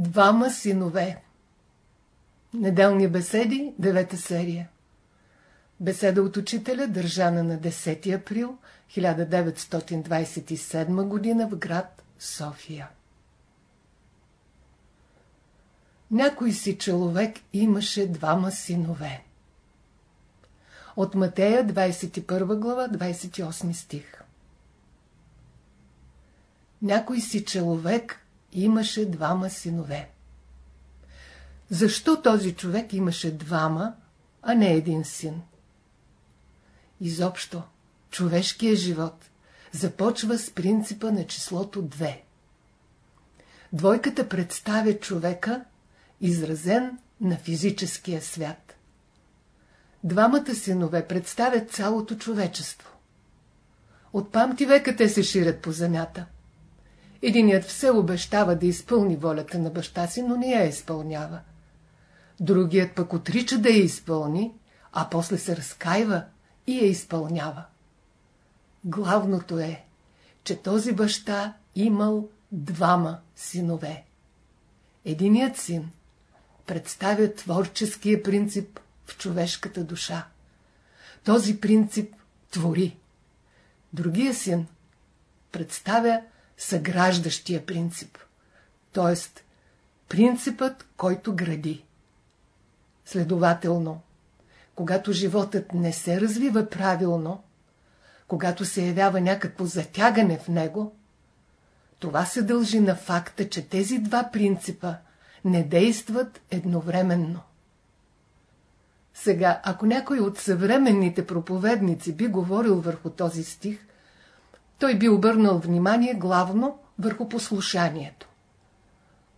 Двама синове. Неделни беседи, девета серия. Беседа от учителя, държана на 10 април 1927 г. в град София. Някой си човек имаше двама синове. От Матея 21 глава 28 стих. Някой си човек имаше двама синове. Защо този човек имаше двама, а не един син? Изобщо, човешкият живот започва с принципа на числото 2. Двойката представя човека, изразен на физическия свят. Двамата синове представят цялото човечество. От памти века те се ширят по земята. Единият все обещава да изпълни волята на баща си, но не я изпълнява. Другият пък отрича да я изпълни, а после се разкаива и я изпълнява. Главното е, че този баща имал двама синове. Единият син представя творческия принцип в човешката душа. Този принцип твори. Другия син представя съграждащия принцип, т.е. принципът, който гради. Следователно, когато животът не се развива правилно, когато се явява някакво затягане в него, това се дължи на факта, че тези два принципа не действат едновременно. Сега, ако някой от съвременните проповедници би говорил върху този стих, той би обърнал внимание главно върху послушанието.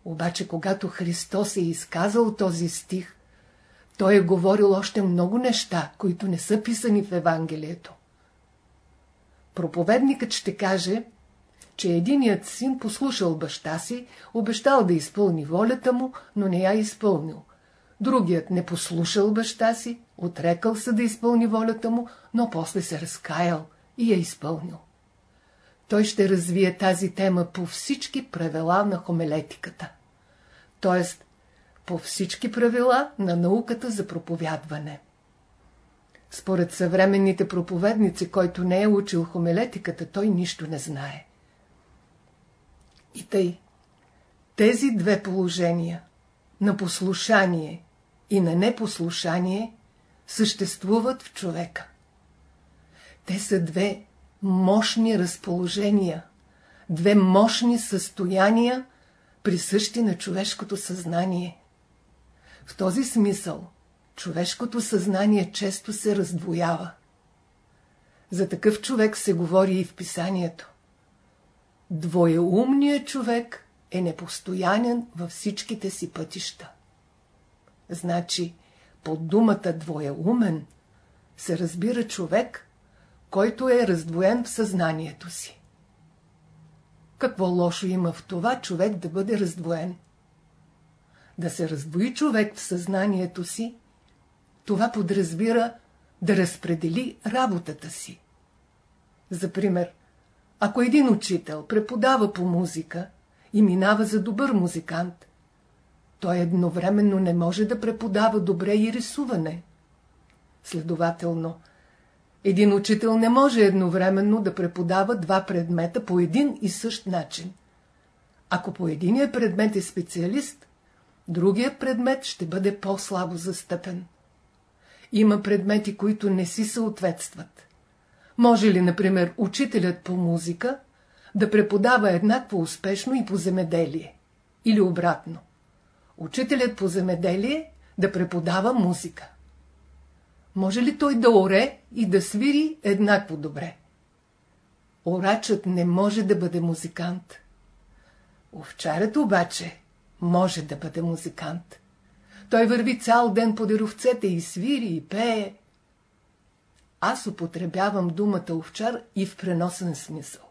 Обаче, когато Христос е изказал този стих, той е говорил още много неща, които не са писани в Евангелието. Проповедникът ще каже, че единият син послушал баща си, обещал да изпълни волята му, но не я изпълнил. Другият не послушал баща си, отрекал се да изпълни волята му, но после се разкаял и я изпълнил. Той ще развие тази тема по всички правила на хомелетиката. Тоест, по всички правила на науката за проповядване. Според съвременните проповедници, който не е учил хомелетиката, той нищо не знае. И тъй, тези две положения на послушание и на непослушание съществуват в човека. Те са две мощни разположения, две мощни състояния, присъщи на човешкото съзнание. В този смисъл, човешкото съзнание често се раздвоява. За такъв човек се говори и в писанието. Двоеумният човек е непостоянен във всичките си пътища. Значи, под думата двоеумен се разбира човек, който е раздвоен в съзнанието си. Какво лошо има в това човек да бъде раздвоен? Да се раздвои човек в съзнанието си, това подразбира да разпредели работата си. За пример, ако един учител преподава по музика и минава за добър музикант, той едновременно не може да преподава добре и рисуване. Следователно, един учител не може едновременно да преподава два предмета по един и същ начин. Ако по единия предмет е специалист, другият предмет ще бъде по-слабо застъпен. Има предмети, които не си съответстват. Може ли, например, учителят по музика да преподава еднакво успешно и по земеделие? Или обратно? Учителят по земеделие да преподава музика. Може ли той да оре и да свири еднакво добре? Орачът не може да бъде музикант. Овчарят обаче може да бъде музикант. Той върви цял ден по деровцете и свири и пее. Аз употребявам думата овчар и в преносен смисъл.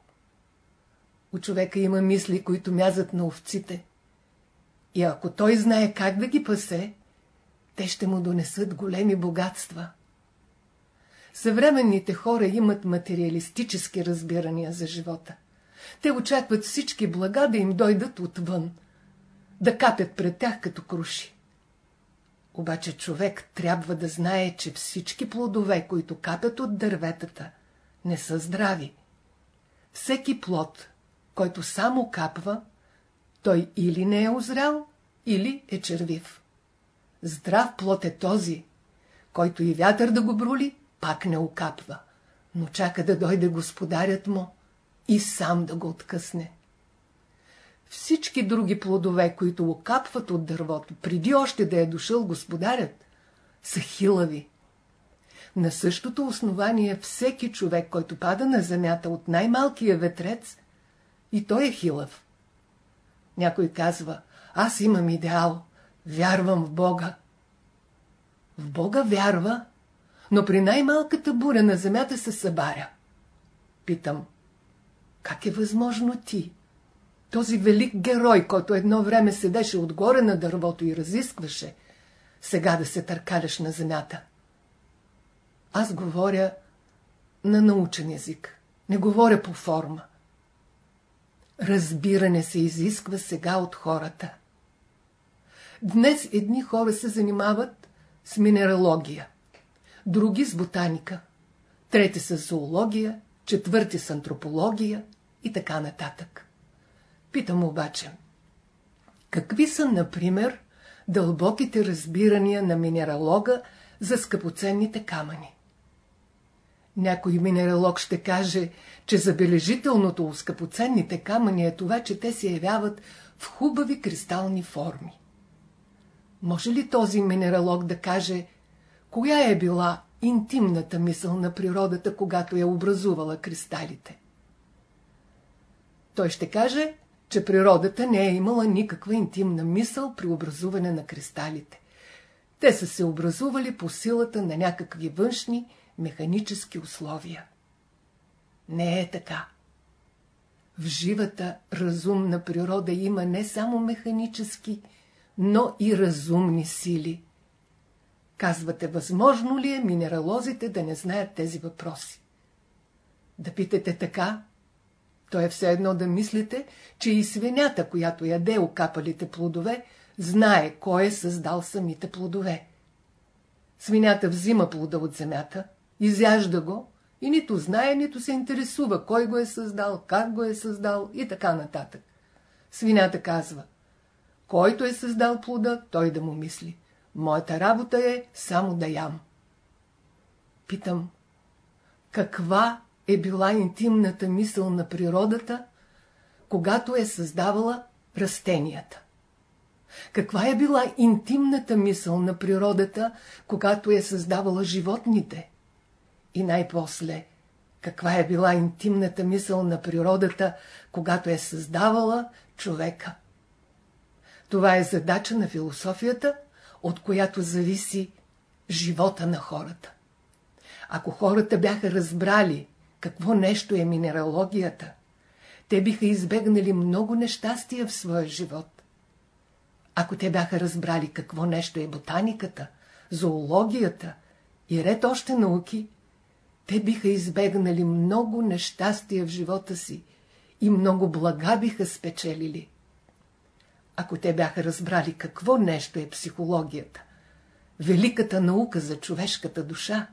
У човека има мисли, които мязат на овците. И ако той знае как да ги пасе, те ще му донесат големи богатства. Съвременните хора имат материалистически разбирания за живота. Те очакват всички блага да им дойдат отвън. да капят пред тях като круши. Обаче човек трябва да знае, че всички плодове, които капят от дърветата, не са здрави. Всеки плод, който само капва, той или не е озрял, или е червив. Здрав плод е този, който и вятър да го брули, пак не окапва, но чака да дойде господарят му и сам да го откъсне. Всички други плодове, които окапват от дървото, преди още да е дошъл господарят, са хилави. На същото основание всеки човек, който пада на земята от най-малкия ветрец, и той е хилав. Някой казва, аз имам идеал, вярвам в Бога. В Бога вярва, но при най-малката буря на земята се събаря. Питам, как е възможно ти, този велик герой, който едно време седеше отгоре на дървото и разискваше, сега да се търкаляш на земята? Аз говоря на научен език, не говоря по форма. Разбиране се изисква сега от хората. Днес едни хора се занимават с минералогия, други с ботаника, трети с зоология, четвърти с антропология и така нататък. Питам обаче, какви са, например, дълбоките разбирания на минералога за скъпоценните камъни? Някой минералог ще каже, че забележителното у скъпоценните камъни е това, че те се явяват в хубави кристални форми. Може ли този минералог да каже, коя е била интимната мисъл на природата, когато е образувала кристалите? Той ще каже, че природата не е имала никаква интимна мисъл при образуване на кристалите. Те са се образували по силата на някакви външни механически условия. Не е така. В живата разумна природа има не само механически, но и разумни сили. Казвате, възможно ли е минералозите да не знаят тези въпроси? Да питате така, то е все едно да мислите, че и свинята, която яде окапалите плодове, знае кой е създал самите плодове. Свинята взима плода от земята, изяжда го и нито знае, нито се интересува кой го е създал, как го е създал и така нататък. Свинята казва, който е създал плода, той да му мисли. Моята работа е само да ям. Питам, каква е била интимната мисъл на природата, когато е създавала растенията? Каква е била интимната мисъл на природата, когато е създавала животните? И най-после, каква е била интимната мисъл на природата, когато е създавала човека? Това е задача на философията, от която зависи живота на хората. Ако хората бяха разбрали какво нещо е минералогията, те биха избегнали много нещастия в своя живот. Ако те бяха разбрали какво нещо е ботаниката, зоологията и ред още науки, те биха избегнали много нещастия в живота си и много блага биха спечелили. Ако те бяха разбрали какво нещо е психологията, великата наука за човешката душа,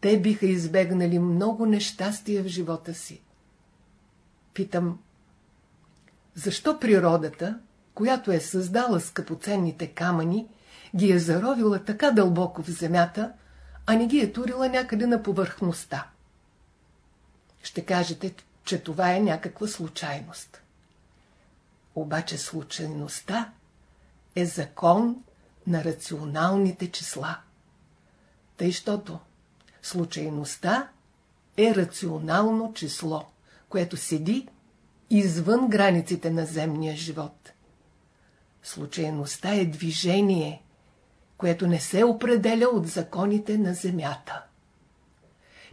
те биха избегнали много нещастия в живота си. Питам, защо природата, която е създала скъпоценните камъни, ги е заровила така дълбоко в земята, а не ги е турила някъде на повърхността? Ще кажете, че това е някаква случайност. Обаче случайността е закон на рационалните числа. Тъй, щото случайността е рационално число, което седи извън границите на земния живот. Случайността е движение, което не се определя от законите на Земята.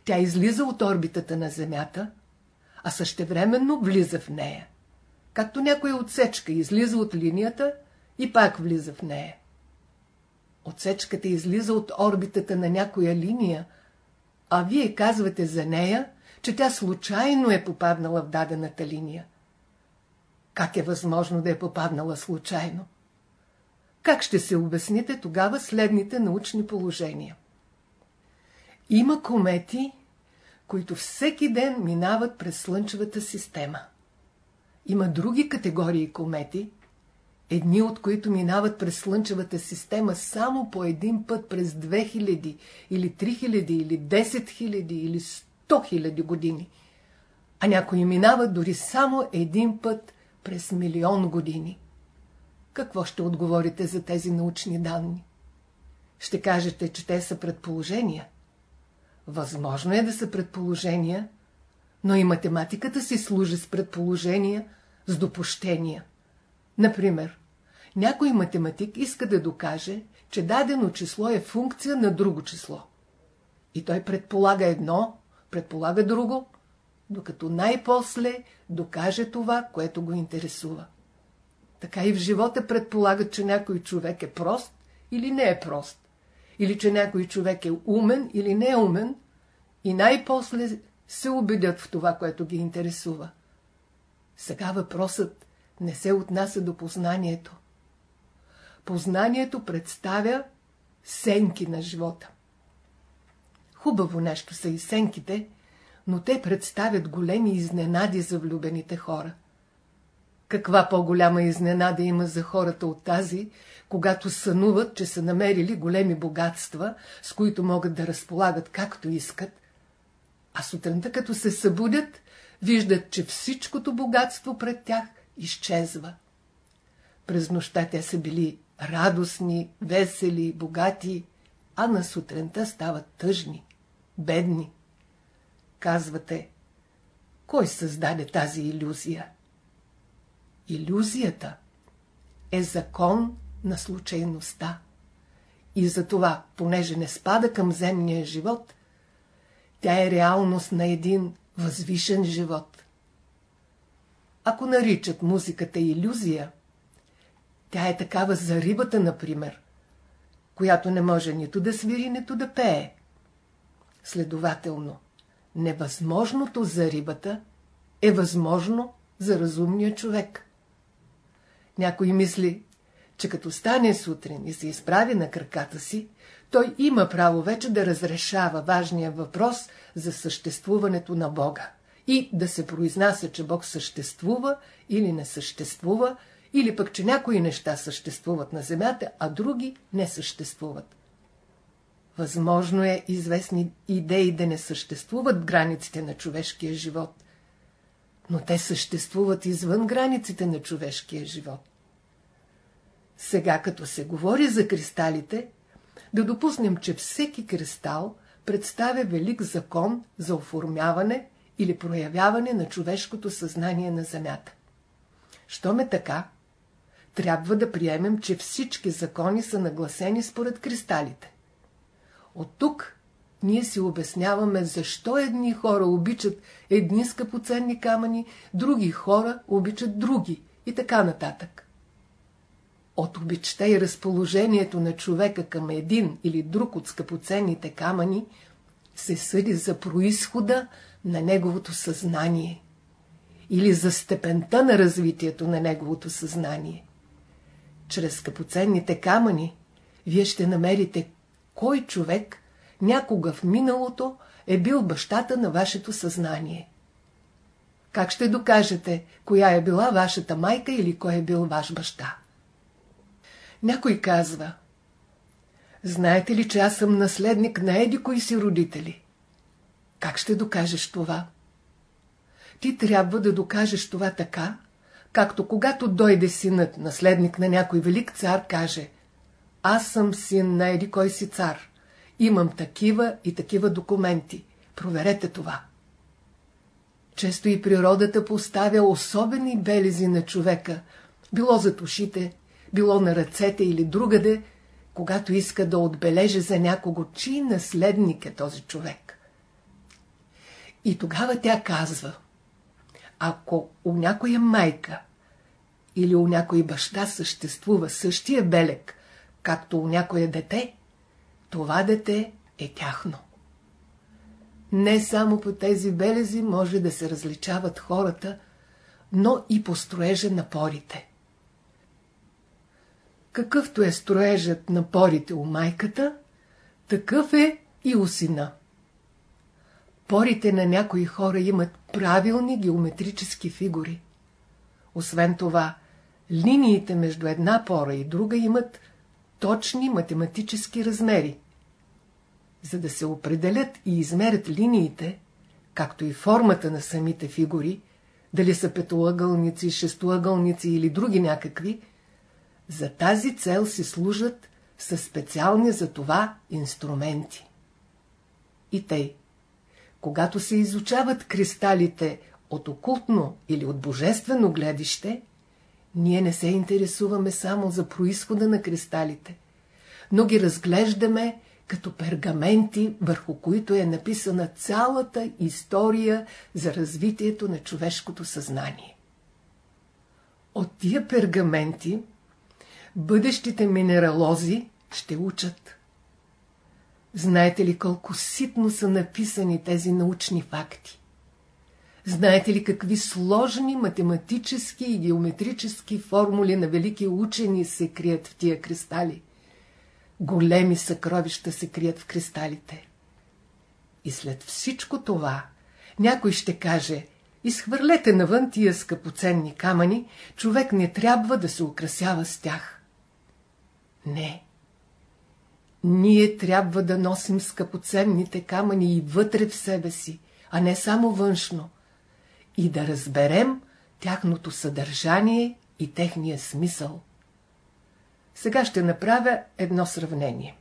Тя излиза от орбитата на Земята, а същевременно влиза в нея както някоя отсечка излиза от линията и пак влиза в нея. Отсечката излиза от орбитата на някоя линия, а вие казвате за нея, че тя случайно е попаднала в дадената линия. Как е възможно да е попаднала случайно? Как ще се обясните тогава следните научни положения? Има комети, които всеки ден минават през Слънчевата система. Има други категории комети, едни от които минават през Слънчевата система само по един път през 2000 или 3000 или 10 000 или 100 000 години, а някои минават дори само един път през милион години. Какво ще отговорите за тези научни данни? Ще кажете, че те са предположения. Възможно е да са предположения, но и математиката си служи с предположения, с допущения. Например, някой математик иска да докаже, че дадено число е функция на друго число. И той предполага едно, предполага друго, докато най-после докаже това, което го интересува. Така и в живота предполагат, че някой човек е прост или не е прост. Или че някой човек е умен или не е умен. И най-после се убедят в това, което ги интересува. Сега въпросът не се отнася до познанието. Познанието представя сенки на живота. Хубаво нещо са и сенките, но те представят големи изненади за влюбените хора. Каква по-голяма изненада има за хората от тази, когато сънуват, че са намерили големи богатства, с които могат да разполагат както искат, а сутринта като се събудят, виждат, че всичкото богатство пред тях изчезва. През нощта те са били радостни, весели, богати, а на сутринта стават тъжни, бедни. Казвате, кой създаде тази иллюзия? Иллюзията е закон на случайността. И затова, понеже не спада към земния живот, тя е реалност на един възвишен живот. Ако наричат музиката иллюзия, тя е такава за рибата, например, която не може нито да свири, нито да пее. Следователно, невъзможното за рибата е възможно за разумния човек. Някой мисли, че като стане сутрин и се изправи на краката си, той има право вече да разрешава важния въпрос за съществуването на Бога и да се произнася, че Бог съществува или не съществува, или пък, че някои неща съществуват на земята, а други не съществуват. Възможно е известни идеи да не съществуват границите на човешкия живот, но те съществуват извън границите на човешкия живот. Сега, като се говори за кристалите, да допуснем, че всеки кристал представя велик закон за оформяване или проявяване на човешкото съзнание на Земята. Щом е така, трябва да приемем, че всички закони са нагласени според кристалите. От тук ние си обясняваме защо едни хора обичат едни скъпоценни камъни, други хора обичат други и така нататък. От обичта и разположението на човека към един или друг от скъпоценните камъни се съди за происхода на неговото съзнание или за степента на развитието на неговото съзнание. Чрез скъпоценните камъни вие ще намерите кой човек някога в миналото е бил бащата на вашето съзнание. Как ще докажете, коя е била вашата майка или кой е бил ваш баща? Някой казва, знаете ли, че аз съм наследник на еди кои си родители? Как ще докажеш това? Ти трябва да докажеш това така, както когато дойде синът, наследник на някой велик цар, каже Аз съм син на еди кой си цар. Имам такива и такива документи. Проверете това. Често и природата поставя особени белези на човека, било за ушите, било на ръцете или другаде, когато иска да отбележи за някого, чий наследник е този човек. И тогава тя казва, ако у някоя майка или у някой баща съществува същия белег, както у някое дете, това дете е тяхно. Не само по тези белези може да се различават хората, но и по строежа на порите. Какъвто е строежът на порите у майката, такъв е и у сина. Порите на някои хора имат правилни геометрически фигури. Освен това, линиите между една пора и друга имат точни математически размери. За да се определят и измерят линиите, както и формата на самите фигури, дали са петоъгълници, шестоъгълници или други някакви, за тази цел си служат със специални за това инструменти. И тъй, когато се изучават кристалите от окултно или от божествено гледище, ние не се интересуваме само за происхода на кристалите, но ги разглеждаме като пергаменти, върху които е написана цялата история за развитието на човешкото съзнание. От тия пергаменти бъдещите минералози ще учат. Знаете ли колко ситно са написани тези научни факти? Знаете ли какви сложни математически и геометрически формули на велики учени се крият в тия кристали? Големи съкровища се крият в кристалите. И след всичко това, някой ще каже, изхвърлете навън тия скъпоценни камъни, човек не трябва да се украсява с тях. Не. Ние трябва да носим скъпоценните камъни и вътре в себе си, а не само външно, и да разберем тяхното съдържание и техния смисъл. Сега ще направя едно сравнение.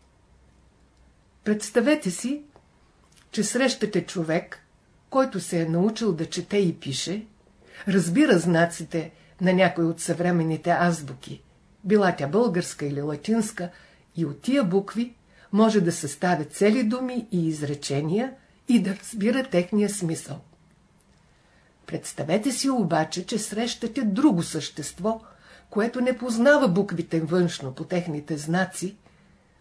Представете си, че срещате човек, който се е научил да чете и пише, разбира знаците на някой от съвременните азбуки, била тя българска или латинска, и от тия букви може да съставя цели думи и изречения и да разбира техния смисъл. Представете си обаче, че срещате друго същество, което не познава буквите външно по техните знаци,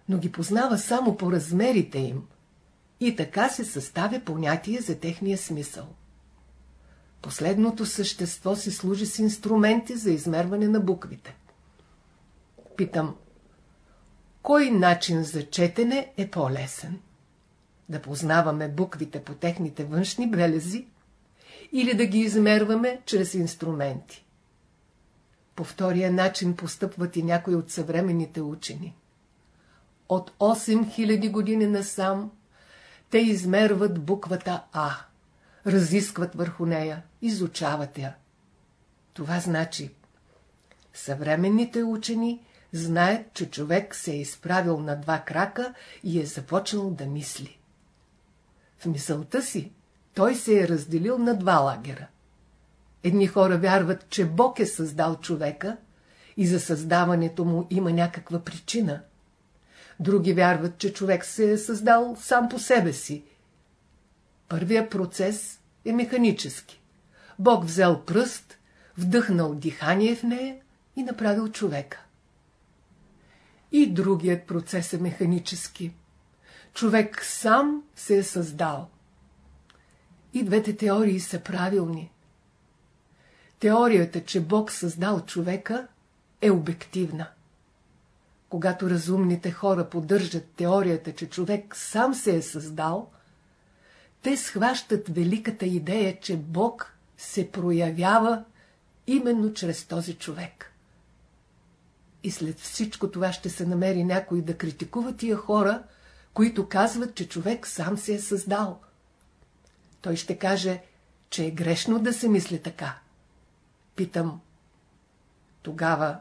но ги познава само по размерите им и така се съставя понятие за техния смисъл. Последното същество си служи с инструменти за измерване на буквите. Питам, кой начин за четене е по-лесен? Да познаваме буквите по техните външни белези или да ги измерваме чрез инструменти? По втория начин постъпват и някои от съвременните учени. От 8000 години насам те измерват буквата А, разискват върху нея, изучават я. Това значи, съвременните учени знаят, че човек се е изправил на два крака и е започнал да мисли. В мисълта си той се е разделил на два лагера. Едни хора вярват, че Бог е създал човека и за създаването му има някаква причина. Други вярват, че човек се е създал сам по себе си. Първият процес е механически. Бог взел пръст, вдъхнал дихание в нея и направил човека. И другият процес е механически. Човек сам се е създал. И двете теории са правилни. Теорията, че Бог създал човека, е обективна. Когато разумните хора поддържат теорията, че човек сам се е създал, те схващат великата идея, че Бог се проявява именно чрез този човек. И след всичко това ще се намери някой да критикува тия хора, които казват, че човек сам се е създал. Той ще каже, че е грешно да се мисли така. Питам, тогава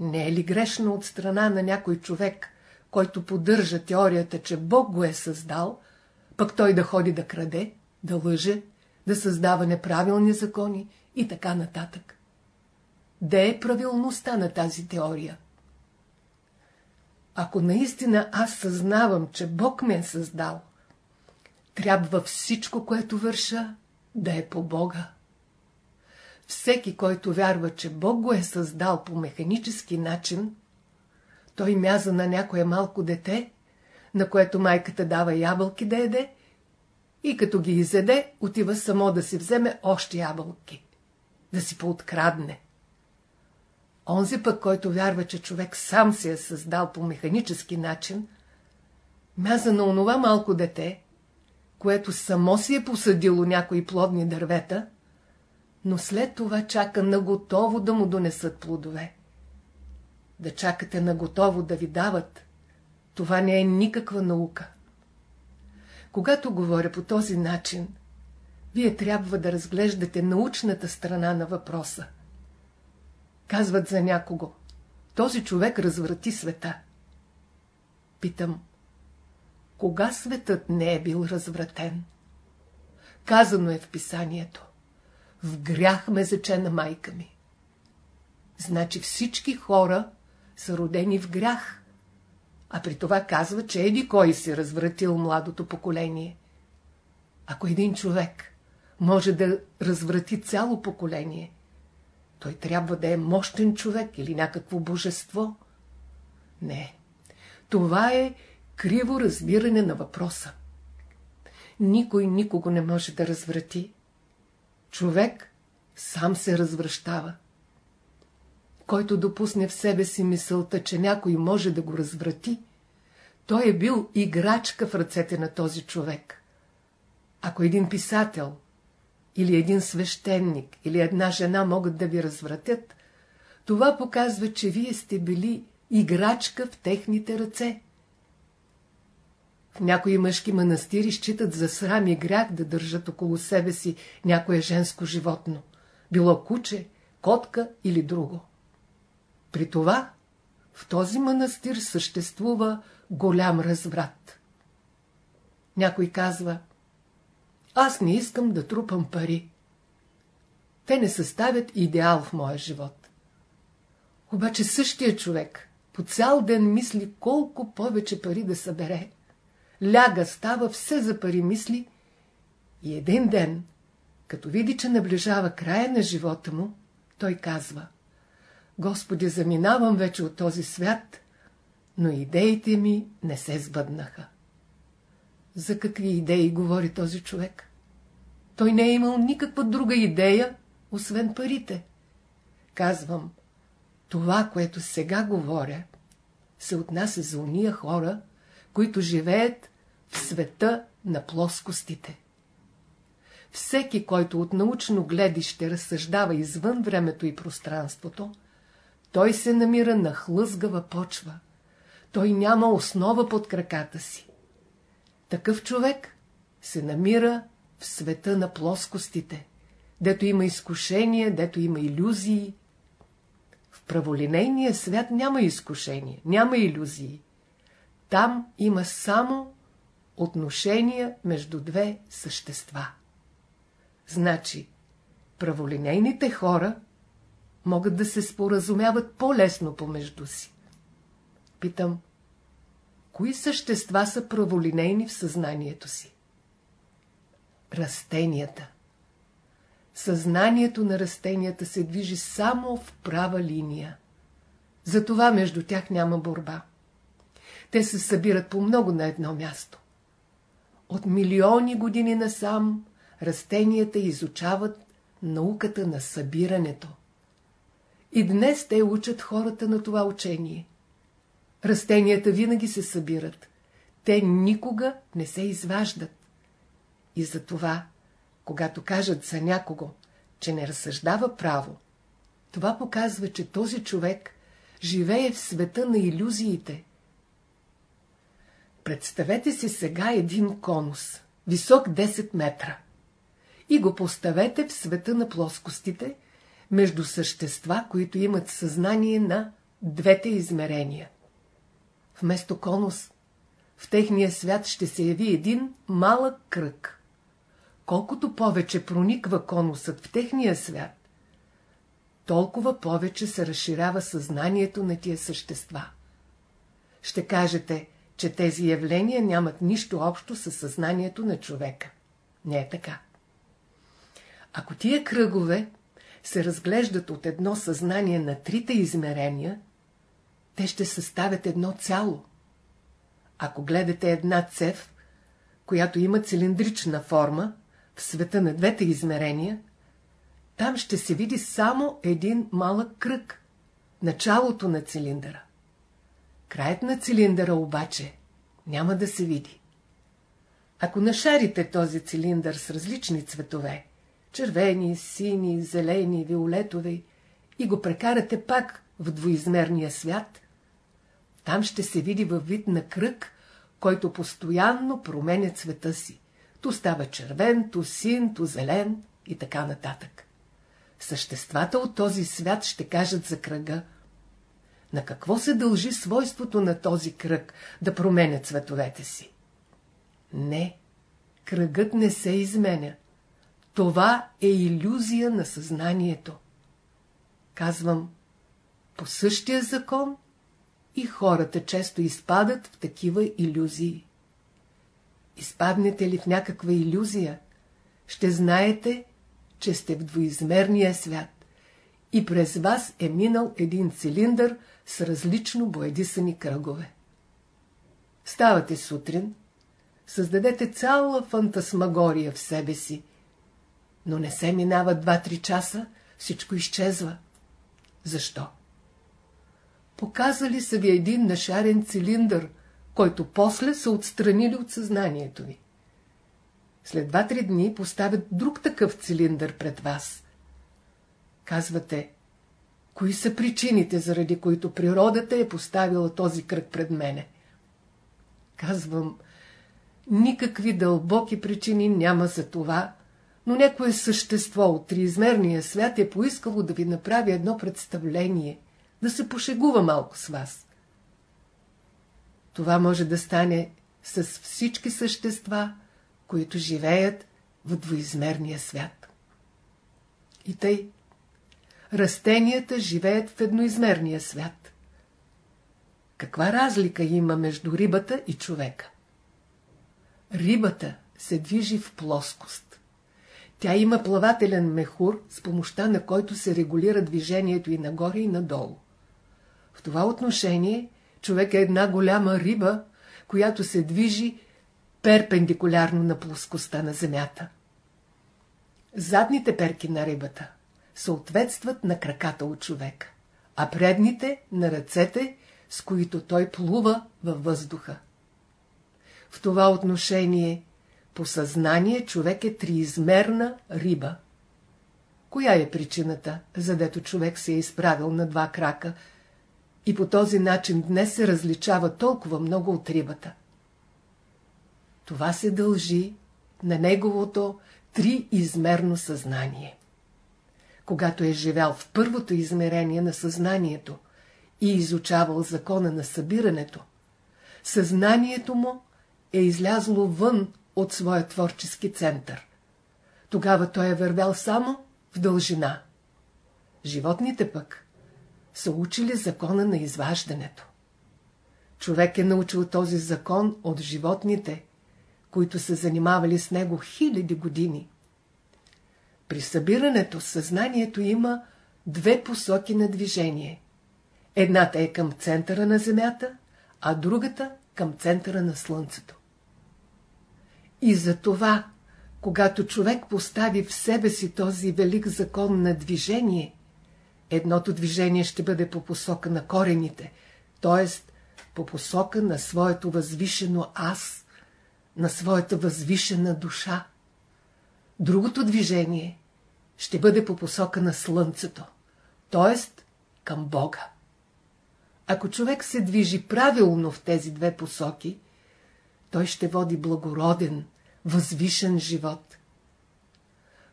не е ли грешно от страна на някой човек, който поддържа теорията, че Бог го е създал, пък той да ходи да краде, да лъже, да създава неправилни закони и така нататък? Де е правилността на тази теория? Ако наистина аз съзнавам, че Бог ме е създал, трябва всичко, което върша, да е по Бога. Всеки, който вярва, че Бог го е създал по механически начин, той мяза на някое малко дете, на което майката дава ябълки да еде, и като ги изеде, отива само да си вземе още ябълки. да си пооткрадне. Онзи пък, който вярва, че човек сам се е създал по механически начин, мяза на онова малко дете, което само си е посадило някои плодни дървета, но след това чака наготово да му донесат плодове. Да чакате наготово да ви дават, това не е никаква наука. Когато говоря по този начин, вие трябва да разглеждате научната страна на въпроса. Казват за някого. Този човек разврати света. Питам. Кога светът не е бил развратен? Казано е в писанието. В грях ме зачена майка ми. Значи всички хора са родени в грях. А при това казва, че еди кой се развратил младото поколение. Ако един човек може да разврати цяло поколение, той трябва да е мощен човек или някакво божество. Не. Това е криво разбиране на въпроса. Никой никого не може да разврати. Човек сам се развръщава. Който допусне в себе си мисълта, че някой може да го разврати, той е бил играчка в ръцете на този човек. Ако един писател или един свещеник, или една жена могат да ви развратят, това показва, че вие сте били играчка в техните ръце. В някои мъжки манастири считат за срам и грях да държат около себе си някое женско животно, било куче, котка или друго. При това в този манастир съществува голям разврат. Някой казва – аз не искам да трупам пари. Те не съставят идеал в моя живот. Обаче същия човек по цял ден мисли колко повече пари да събере. Ляга, става, все за пари мисли и един ден, като види, че наближава края на живота му, той казва Господи, заминавам вече от този свят, но идеите ми не се сбъднаха. За какви идеи говори този човек? Той не е имал никаква друга идея, освен парите. Казвам, това, което сега говоря, се отнася за уния хора, които живеят в света на плоскостите. Всеки, който от научно гледище разсъждава извън времето и пространството, той се намира на хлъзгава почва. Той няма основа под краката си. Такъв човек се намира в света на плоскостите, дето има изкушения, дето има иллюзии. В праволинейния свят няма изкушения, няма иллюзии. Там има само отношения между две същества. Значи, праволинейните хора могат да се споразумяват по-лесно помежду си. Питам, кои същества са праволинейни в съзнанието си? Растенията. Съзнанието на растенията се движи само в права линия. Затова между тях няма борба. Те се събират по много на едно място. От милиони години насам растенията изучават науката на събирането. И днес те учат хората на това учение. Растенията винаги се събират. Те никога не се изваждат. И затова, когато кажат за някого, че не разсъждава право, това показва, че този човек живее в света на иллюзиите. Представете си сега един конус, висок 10 метра, и го поставете в света на плоскостите, между същества, които имат съзнание на двете измерения. Вместо конус, в техния свят ще се яви един малък кръг колкото повече прониква конусът в техния свят, толкова повече се разширява съзнанието на тия същества. Ще кажете, че тези явления нямат нищо общо с съзнанието на човека. Не е така. Ако тия кръгове се разглеждат от едно съзнание на трите измерения, те ще съставят едно цяло. Ако гледате една цев, която има цилиндрична форма, света на двете измерения, там ще се види само един малък кръг, началото на цилиндъра. Краят на цилиндъра обаче няма да се види. Ако нашарите този цилиндър с различни цветове, червени, сини, зелени, виолетови, и го прекарате пак в двоизмерния свят, там ще се види във вид на кръг, който постоянно променя цвета си. То става червен, то син, то зелен и така нататък. Съществата от този свят ще кажат за кръга. На какво се дължи свойството на този кръг да променя цветовете си? Не, кръгът не се изменя. Това е иллюзия на съзнанието. Казвам, по същия закон и хората често изпадат в такива иллюзии. Изпаднете ли в някаква иллюзия, ще знаете, че сте в двоизмерния свят и през вас е минал един цилиндър с различно боядисани кръгове. Ставате сутрин, създадете цяла фантасмагория в себе си, но не се минава 2-3 часа, всичко изчезва. Защо? Показали са ви един нашарен цилиндър, който после са отстранили от съзнанието ви. След два-три дни поставят друг такъв цилиндър пред вас. Казвате, кои са причините, заради които природата е поставила този кръг пред мене? Казвам, никакви дълбоки причини няма за това, но някое същество от триизмерния свят е поискало да ви направи едно представление, да се пошегува малко с вас. Това може да стане с всички същества, които живеят в двоизмерния свят. И тъй, растенията живеят в едноизмерния свят. Каква разлика има между рибата и човека? Рибата се движи в плоскост. Тя има плавателен мехур, с помощта на който се регулира движението и нагоре и надолу. В това отношение човек е една голяма риба, която се движи перпендикулярно на плоскостта на земята. Задните перки на рибата съответстват на краката от човека, а предните на ръцете, с които той плува във въздуха. В това отношение по съзнание човек е триизмерна риба. Коя е причината, задето човек се е изправил на два крака и по този начин днес се различава толкова много от рибата? Това се дължи на неговото триизмерно съзнание. Когато е живял в първото измерение на съзнанието и изучавал закона на събирането, съзнанието му е излязло вън от своя творчески център. Тогава той е вървял само в дължина. Животните пък са учили закона на изваждането. Човек е научил този закон от животните, които са занимавали с него хиляди години. При събирането съзнанието има две посоки на движение. Едната е към центъра на Земята, а другата към центъра на Слънцето. И за това, когато човек постави в себе си този велик закон на движение, едното движение ще бъде по посока на корените, т.е. по посока на своето възвишено аз, на своята възвишена душа. Другото движение ще бъде по посока на Слънцето, т.е. към Бога. Ако човек се движи правилно в тези две посоки, той ще води благороден, възвишен живот.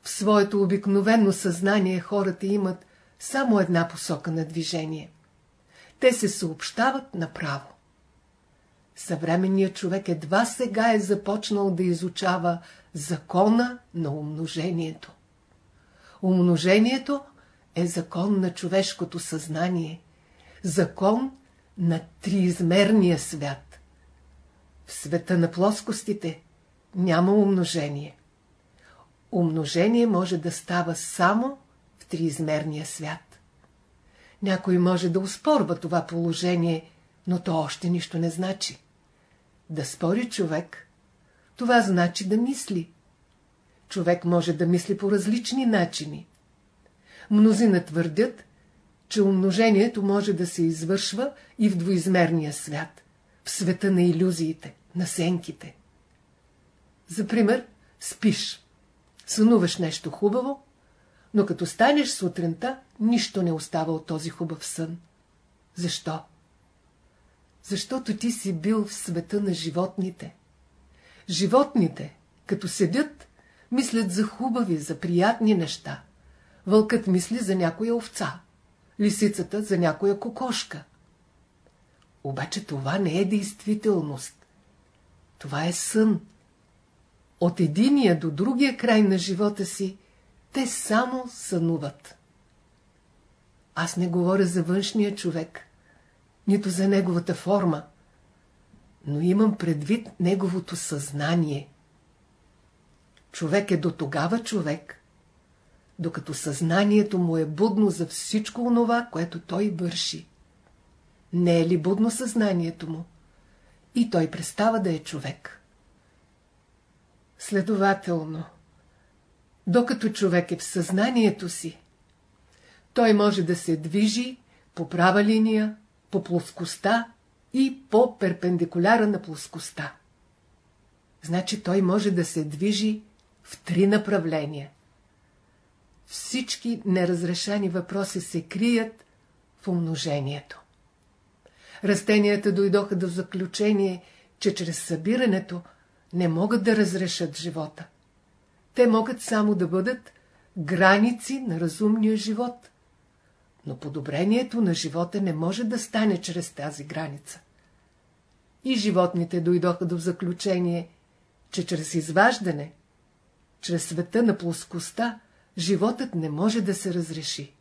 В своето обикновено съзнание хората имат само една посока на движение. Те се съобщават направо. Съвременният човек едва сега е започнал да изучава закона на умножението. Умножението е закон на човешкото съзнание, закон на триизмерния свят. В света на плоскостите няма умножение. Умножение може да става само триизмерния свят. Някой може да успорва това положение, но то още нищо не значи. Да спори човек, това значи да мисли. Човек може да мисли по различни начини. мнозина твърдят, че умножението може да се извършва и в двоизмерния свят, в света на иллюзиите, на сенките. За пример, спиш, сънуваш нещо хубаво, но като станеш сутринта, нищо не остава от този хубав сън. Защо? Защото ти си бил в света на животните. Животните, като седят, мислят за хубави, за приятни неща. Вълкът мисли за някоя овца, лисицата за някоя кокошка. Обаче това не е действителност. Това е сън. От единия до другия край на живота си те само сънуват. Аз не говоря за външния човек, нито за неговата форма, но имам предвид неговото съзнание. Човек е до тогава човек, докато съзнанието му е будно за всичко онова, което той върши. Не е ли будно съзнанието му? И той престава да е човек. Следователно, докато човек е в съзнанието си, той може да се движи по права линия, по плоскостта и по перпендикуляра на плоскостта. Значи той може да се движи в три направления. Всички неразрешени въпроси се крият в умножението. Растенията дойдоха до заключение, че чрез събирането не могат да разрешат живота. Те могат само да бъдат граници на разумния живот. Но подобрението на живота не може да стане чрез тази граница. И животните дойдоха до заключение, че чрез изваждане, чрез света на плоскостта, животът не може да се разреши.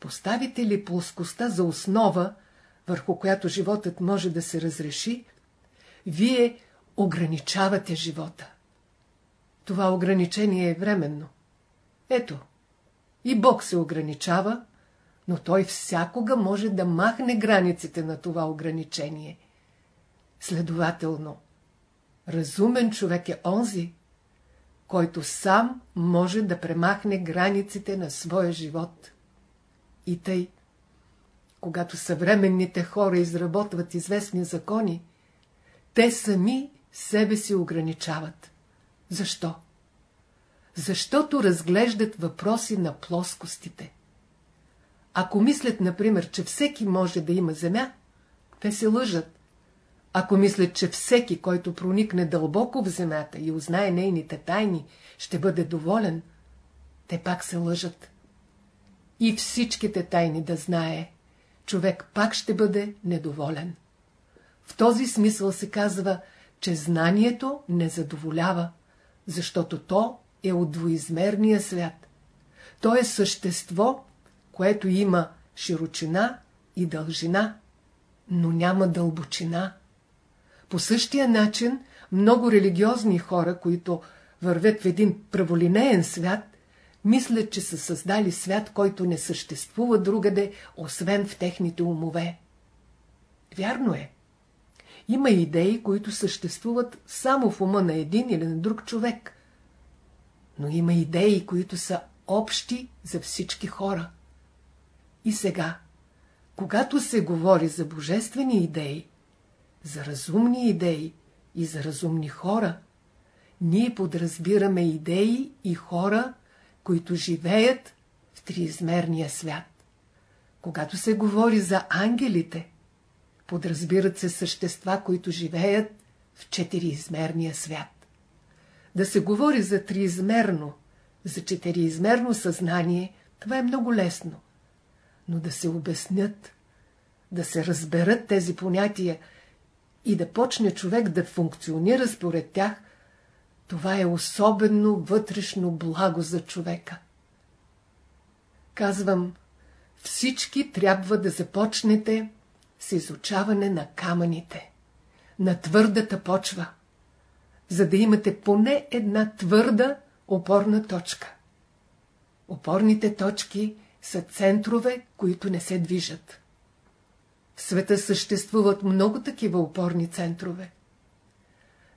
Поставите ли плоскостта за основа, върху която животът може да се разреши, вие ограничавате живота. Това ограничение е временно. Ето, и Бог се ограничава, но Той всякога може да махне границите на това ограничение. Следователно, разумен човек е онзи, който сам може да премахне границите на своя живот. И тъй, когато съвременните хора изработват известни закони, те сами себе си ограничават. Защо? Защото разглеждат въпроси на плоскостите. Ако мислят, например, че всеки може да има земя, те се лъжат. Ако мислят, че всеки, който проникне дълбоко в земята и узнае нейните тайни, ще бъде доволен, те пак се лъжат. И всичките тайни да знае, човек пак ще бъде недоволен. В този смисъл се казва, че знанието не задоволява, защото то е от двоизмерния свят. То е същество, което има широчина и дължина, но няма дълбочина. По същия начин много религиозни хора, които вървят в един праволинеен свят, мислят, че са създали свят, който не съществува другаде, освен в техните умове. Вярно е. Има идеи, които съществуват само в ума на един или на друг човек. Но има идеи, които са общи за всички хора. И сега, когато се говори за божествени идеи, за разумни идеи и за разумни хора, ние подразбираме идеи и хора, които живеят в триизмерния свят. Когато се говори за ангелите, подразбират се същества, които живеят в четириизмерния свят. Да се говори за триизмерно, за четириизмерно съзнание, това е много лесно. Но да се обяснят, да се разберат тези понятия и да почне човек да функционира според тях, това е особено вътрешно благо за човека. Казвам, всички трябва да започнете с изучаване на камъните, на твърдата почва, за да имате поне една твърда опорна точка. Опорните точки са центрове, които не се движат. В света съществуват много такива опорни центрове.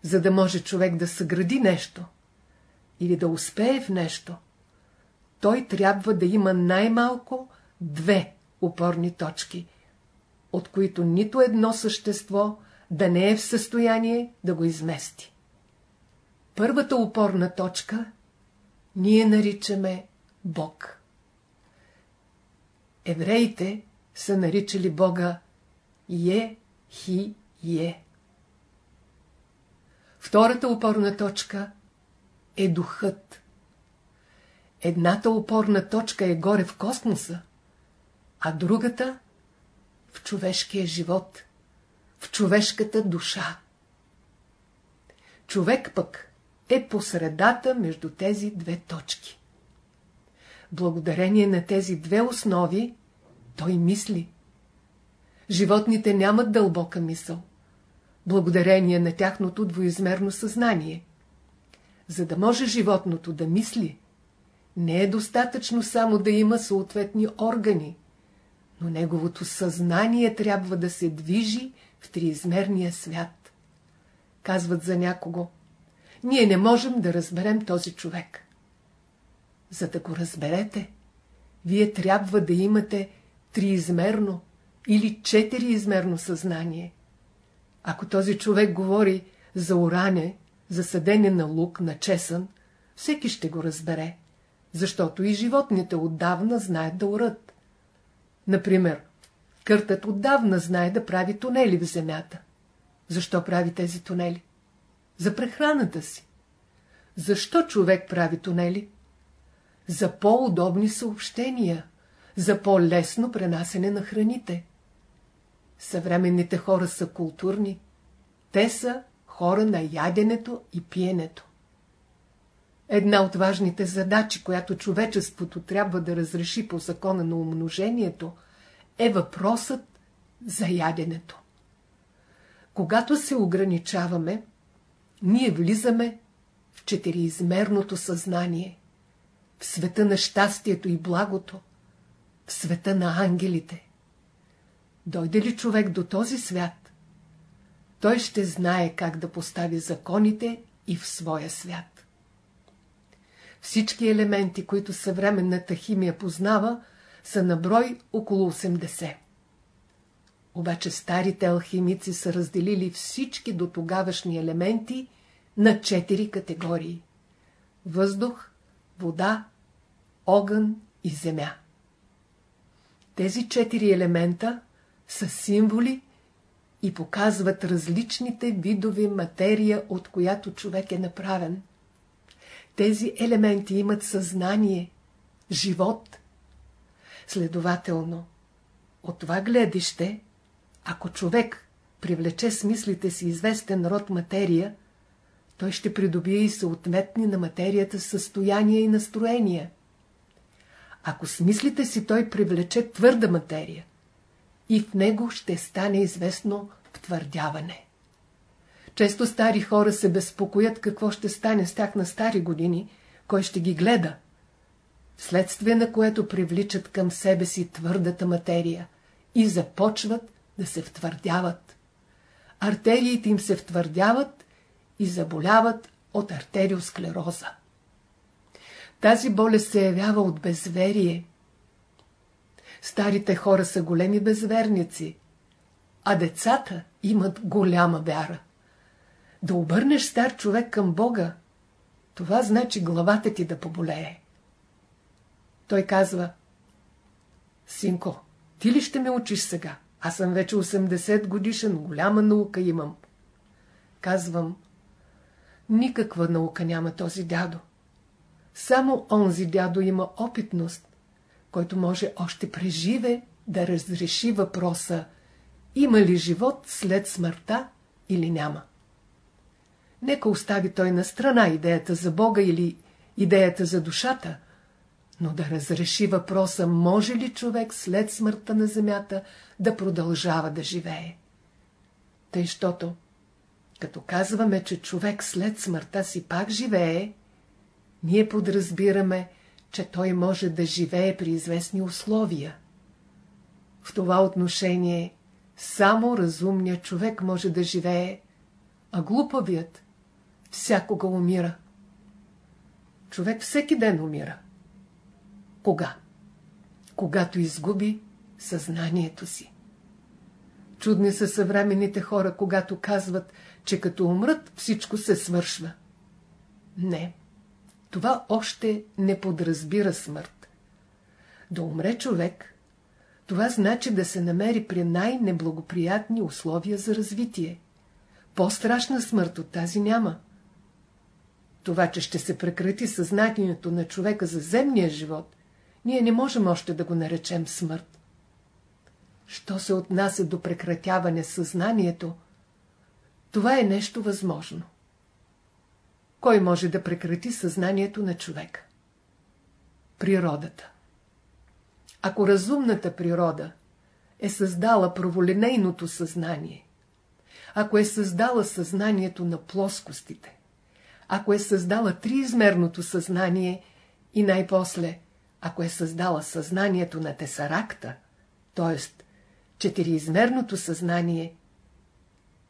За да може човек да съгради нещо или да успее в нещо, той трябва да има най-малко две опорни точки, от които нито едно същество да не е в състояние да го измести. Първата опорна точка ние наричаме Бог. Евреите са наричали Бога Е, Хи, Е. Втората опорна точка е духът. Едната опорна точка е горе в космоса, а другата в човешкия живот, в човешката душа. Човек пък е посредата между тези две точки. Благодарение на тези две основи той мисли. Животните нямат дълбока мисъл. Благодарение на тяхното двоизмерно съзнание. За да може животното да мисли, не е достатъчно само да има съответни органи, но неговото съзнание трябва да се движи в триизмерния свят. Казват за някого, ние не можем да разберем този човек. За да го разберете, вие трябва да имате триизмерно или четириизмерно съзнание. Ако този човек говори за уране, за съдене на лук, на чесън, всеки ще го разбере, защото и животните отдавна знаят да урат. Например, къртът отдавна знае да прави тунели в земята. Защо прави тези тунели? За прехраната си. Защо човек прави тунели? За по-удобни съобщения, за по-лесно пренасене на храните. Съвременните хора са културни. Те са хора на яденето и пиенето. Една от важните задачи, която човечеството трябва да разреши по закона на умножението, е въпросът за яденето. Когато се ограничаваме, ние влизаме в четириизмерното съзнание, в света на щастието и благото, в света на ангелите. Дойде ли човек до този свят, той ще знае как да постави законите и в своя свят. Всички елементи, които съвременната химия познава, са на брой около 80. Обаче старите алхимици са разделили всички до тогавашни елементи на четири категории. Въздух, вода, огън и земя. Тези четири елемента са символи и показват различните видови материя, от която човек е направен. Тези елементи имат съзнание, живот. Следователно, от това гледище, ако човек привлече с мислите си известен род материя, той ще придобие и съответни на материята състояния и настроения. Ако с мислите си той привлече твърда материя, и в него ще стане известно втвърдяване. Често стари хора се безпокоят какво ще стане с тях на стари години, кой ще ги гледа, вследствие на което привличат към себе си твърдата материя и започват да се втвърдяват. Артериите им се втвърдяват и заболяват от артериосклероза. Тази болест се явява от безверие. Старите хора са големи безверници, а децата имат голяма вяра. Да обърнеш стар човек към Бога, това значи главата ти да поболее. Той казва, Синко, ти ли ще ме учиш сега? Аз съм вече 80 годишен, голяма наука имам. Казвам, никаква наука няма този дядо. Само онзи дядо има опитност, който може още преживе да разреши въпроса има ли живот след смъртта или няма. Нека остави той на страна идеята за Бога или идеята за душата, но да разреши въпроса може ли човек след смъртта на земята да продължава да живее. Тъй, щото, като казваме, че човек след смъртта си пак живее, ние подразбираме, че той може да живее при известни условия. В това отношение само разумният човек може да живее, а глупавият всякога умира. Човек всеки ден умира. Кога? Когато изгуби съзнанието си. Чудни са съвременните хора, когато казват, че като умрат всичко се свършва. Не, това още не подразбира смърт. Да умре човек, това значи да се намери при най-неблагоприятни условия за развитие. По-страшна смърт от тази няма. Това, че ще се прекрати съзнанието на човека за земния живот, ние не можем още да го наречем смърт. Що се отнася до прекратяване съзнанието, това е нещо възможно. Кой може да прекрати съзнанието на човека? Природата. Ако разумната природа е създала праволинейното съзнание, ако е създала съзнанието на плоскостите, ако е създала триизмерното съзнание и най-после, ако е създала съзнанието на тесаракта, т.е. четириизмерното съзнание,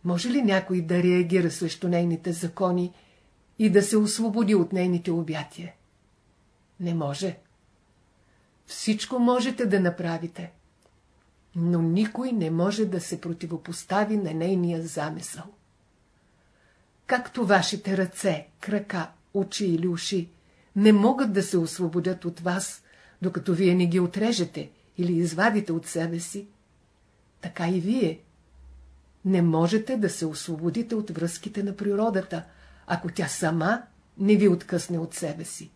може ли някой да реагира срещу нейните закони и да се освободи от нейните обятия? Не може. Всичко можете да направите, но никой не може да се противопостави на нейния замисъл. Както вашите ръце, крака, очи или уши не могат да се освободят от вас, докато вие не ги отрежете или извадите от себе си, така и вие не можете да се освободите от връзките на природата, ако тя сама не ви откъсне от себе си.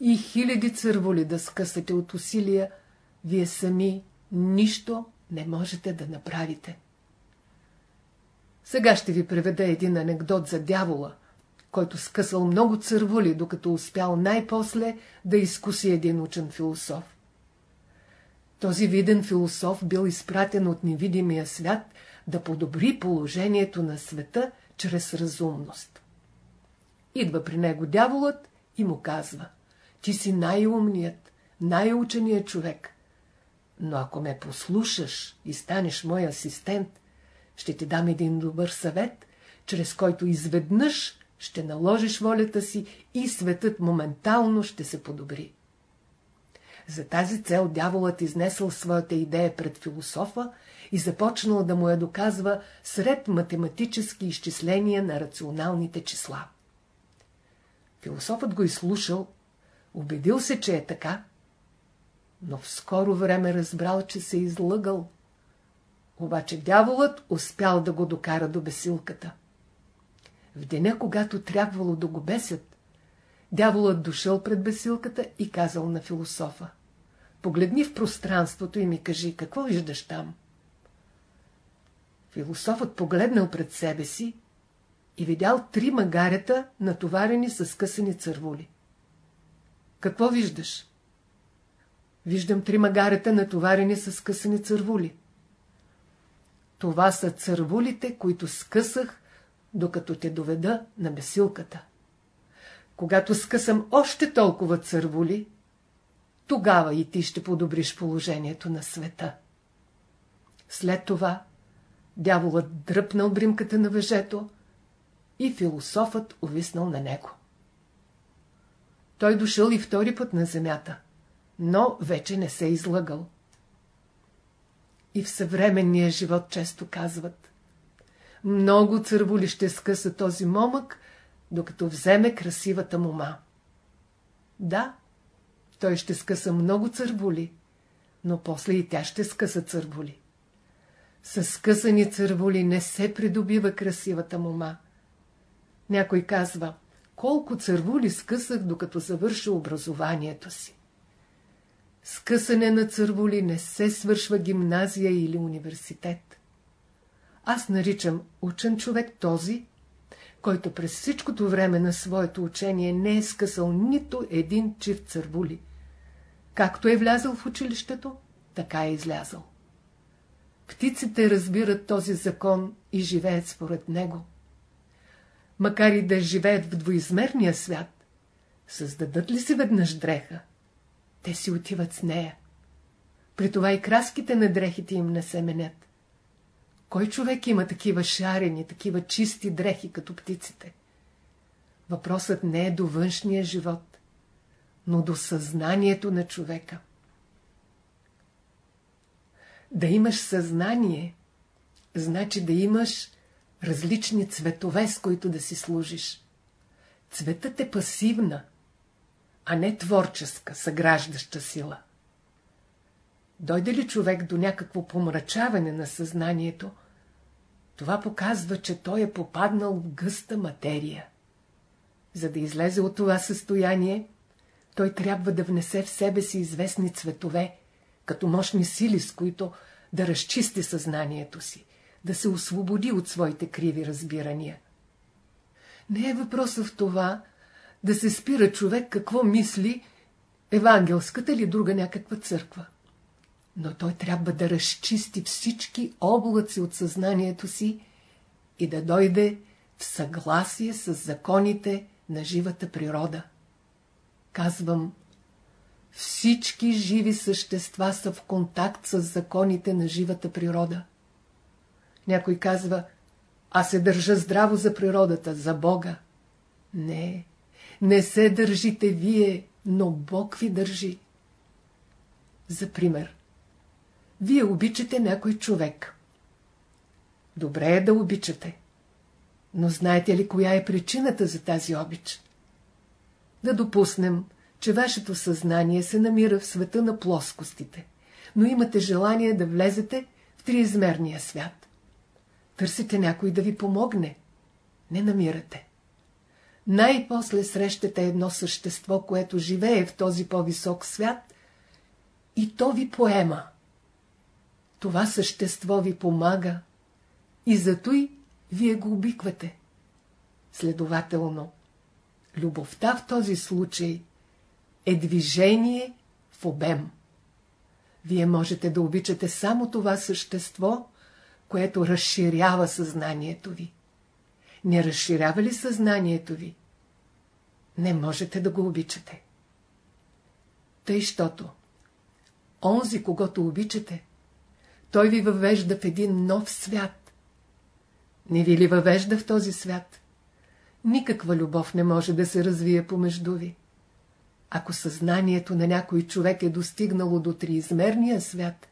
И хиляди църволи да скъсате от усилия, вие сами нищо не можете да направите. Сега ще ви преведа един анекдот за дявола, който скъсал много цървули, докато успял най-после да изкуси един учен философ. Този виден философ бил изпратен от невидимия свят да подобри положението на света чрез разумност. Идва при него дяволът и му казва Ти си най-умният, най-ученият човек. Но ако ме послушаш и станеш мой асистент, ще ти дам един добър съвет, чрез който изведнъж ще наложиш волята си и светът моментално ще се подобри. За тази цел дяволът изнесъл своята идея пред философа и започнал да му я доказва сред математически изчисления на рационалните числа. Философът го изслушал, убедил се, че е така, но в скоро време разбрал, че се излъгал. Обаче дяволът успял да го докара до бесилката. В деня, когато трябвало да го бесят, дяволът дошъл пред бесилката и казал на философа. Погледни в пространството и ми кажи, какво виждаш там? Философът погледнал пред себе си и видял три магарета, натоварени с късани цървули. Какво виждаш? Виждам три магарета, натоварени с късани цървули. Това са цървулите, които скъсах, докато те доведа на бесилката. Когато скъсам още толкова цървули, тогава и ти ще подобриш положението на света. След това дяволът дръпнал бримката на въжето и философът увиснал на него. Той дошъл и втори път на земята, но вече не се излъгал. И в съвременния живот често казват много цървули ще скъса този момък, докато вземе красивата мума. Да, той ще скъса много цървули, но после и тя ще скъса цървули. С скъсани цървули не се придобива красивата мума. Някой казва, колко цървули скъсах, докато завърша образованието си. Скъсане на цървули не се свършва гимназия или университет. Аз наричам учен човек този, който през всичкото време на своето учение не е скъсал нито един чив цървули. Както е влязъл в училището, така е излязъл. Птиците разбират този закон и живеят според него. Макар и да живеят в двоизмерния свят, създадат ли си веднъж дреха, те си отиват с нея. При това и краските на дрехите им не се. Кой човек има такива шарени, такива чисти дрехи, като птиците? Въпросът не е до външния живот. но до съзнанието на човека. Да имаш съзнание, значи да имаш различни цветове, с които да си служиш. Цветът е пасивна, а не творческа, съграждаща сила. Дойде ли човек до някакво помрачаване на съзнанието, това показва, че той е попаднал в гъста материя. За да излезе от това състояние, той трябва да внесе в себе си известни цветове, като мощни сили, с които да разчисти съзнанието си, да се освободи от своите криви разбирания. Не е въпросът в това да се спира човек какво мисли евангелската или друга някаква църква. Но той трябва да разчисти всички облаци от съзнанието си и да дойде в съгласие с законите на живата природа. Казвам, всички живи същества са в контакт с законите на живата природа. Някой казва, аз се държа здраво за природата, за Бога. Не, не се държите вие, но Бог ви държи. За пример, вие обичате някой човек. Добре е да обичате. Но знаете ли коя е причината за тази обич? Да допуснем, че вашето съзнание се намира в света на плоскостите, но имате желание да влезете в триизмерния свят. Търсите някой да ви помогне. Не намирате. Най-после срещате едно същество, което живее в този по-висок свят и то ви поема. Това същество ви помага и зато и вие го обиквате. Следователно, любовта в този случай е движение в обем. Вие можете да обичате само това същество, което разширява съзнанието ви. Не разширява ли съзнанието ви? Не можете да го обичате. Тъй, щото онзи, когато обичате, той ви въвежда в един нов свят. Не ви ли въвежда в този свят? Никаква любов не може да се развие помежду ви. Ако съзнанието на някой човек е достигнало до триизмерния свят,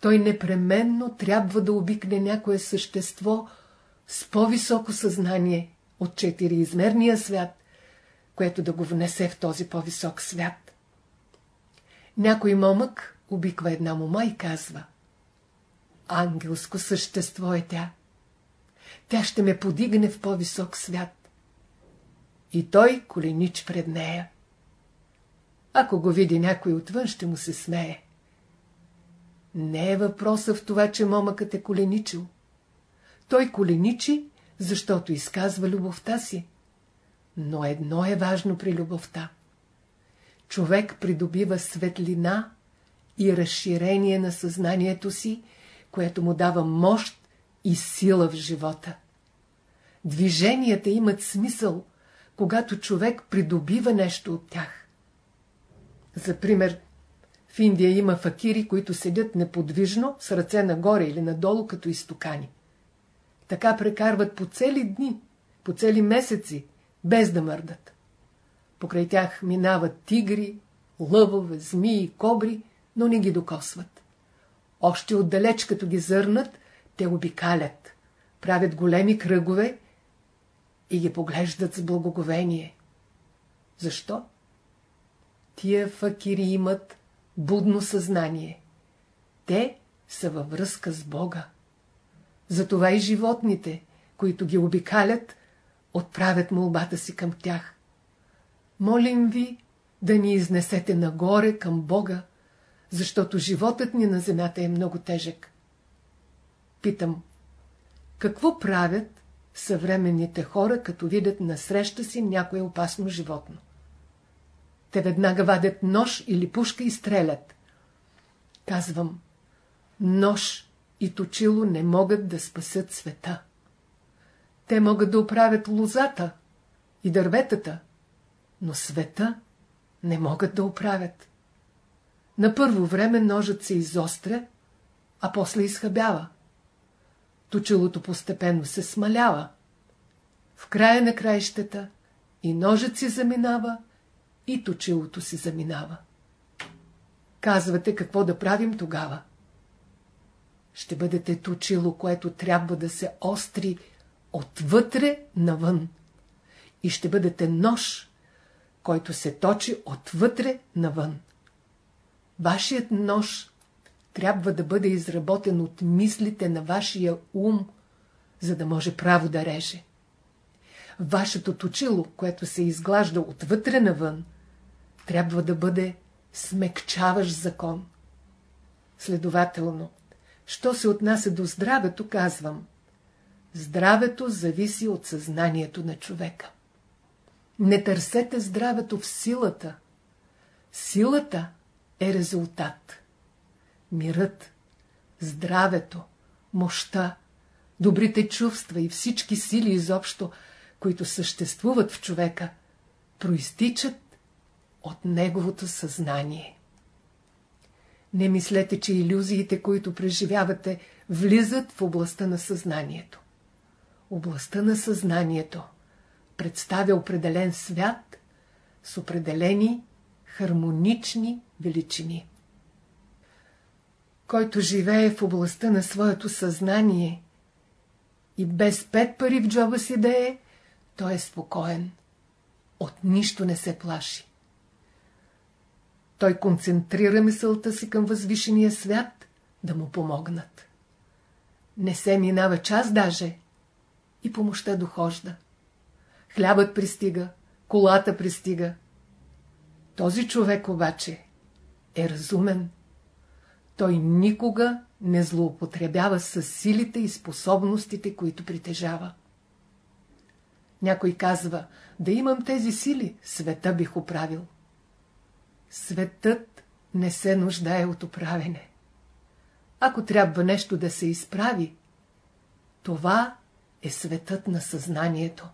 той непременно трябва да обикне някое същество с по-високо съзнание от четириизмерния свят, което да го внесе в този по-висок свят. Някой момък обиква една мома и казва Ангелско същество е тя. Тя ще ме подигне в по-висок свят. И той коленич пред нея. Ако го види някой отвън, ще му се смее. Не е въпроса в това, че момъкът е коленичил. Той коленичи, защото изказва любовта си. Но едно е важно при любовта. Човек придобива светлина и разширение на съзнанието си, което му дава мощ и сила в живота. Движенията имат смисъл, когато човек придобива нещо от тях. За пример, в Индия има факири, които седят неподвижно, с ръце нагоре или надолу, като изтокани. Така прекарват по цели дни, по цели месеци, без да мърдат. Покрай тях минават тигри, лъвове, змии, кобри, но не ги докосват. Още отдалеч, като ги зърнат, те обикалят, правят големи кръгове и ги поглеждат с благоговение. Защо? Тия факири имат будно съзнание. Те са във връзка с Бога. Затова и животните, които ги обикалят, отправят молбата си към тях. Молим ви да ни изнесете нагоре към Бога, защото животът ни на земята е много тежък. Питам, какво правят съвременните хора, като видят насреща си някое опасно животно? Те веднага вадят нож или пушка и стрелят. Казвам, нож и точило не могат да спасят света. Те могат да оправят лозата и дърветата, но света не могат да оправят. На първо време ножът се изостря, а после изхъбява. Точилото постепенно се смалява. В края на краищата и ножът си заминава, и точилото си заминава. Казвате какво да правим тогава. Ще бъдете точило, което трябва да се остри отвътре навън. И ще бъдете нож, който се точи отвътре навън. Вашият нож трябва да бъде изработен от мислите на вашия ум, за да може право да реже. Вашето точило, което се изглажда отвътре навън, трябва да бъде смекчаваш закон. Следователно, що се отнася до здравето, казвам, здравето зависи от съзнанието на човека. Не търсете здравето в силата. Силата е резултат. Мирът, здравето, мощта, добрите чувства и всички сили изобщо, които съществуват в човека, проистичат от неговото съзнание. Не мислете, че иллюзиите, които преживявате, влизат в областта на съзнанието. Областта на съзнанието представя определен свят с определени хармонични величини. Който живее в областта на своето съзнание и без пет пари в джоба си да е, той е спокоен. От нищо не се плаши. Той концентрира мисълта си към възвишения свят да му помогнат. Не се минава час даже и помощта дохожда. Хлябът пристига, колата пристига. Този човек обаче е разумен. Той никога не злоупотребява с силите и способностите, които притежава. Някой казва, да имам тези сили, света бих оправил. Светът не се нуждае от управене. Ако трябва нещо да се изправи, това е светът на съзнанието.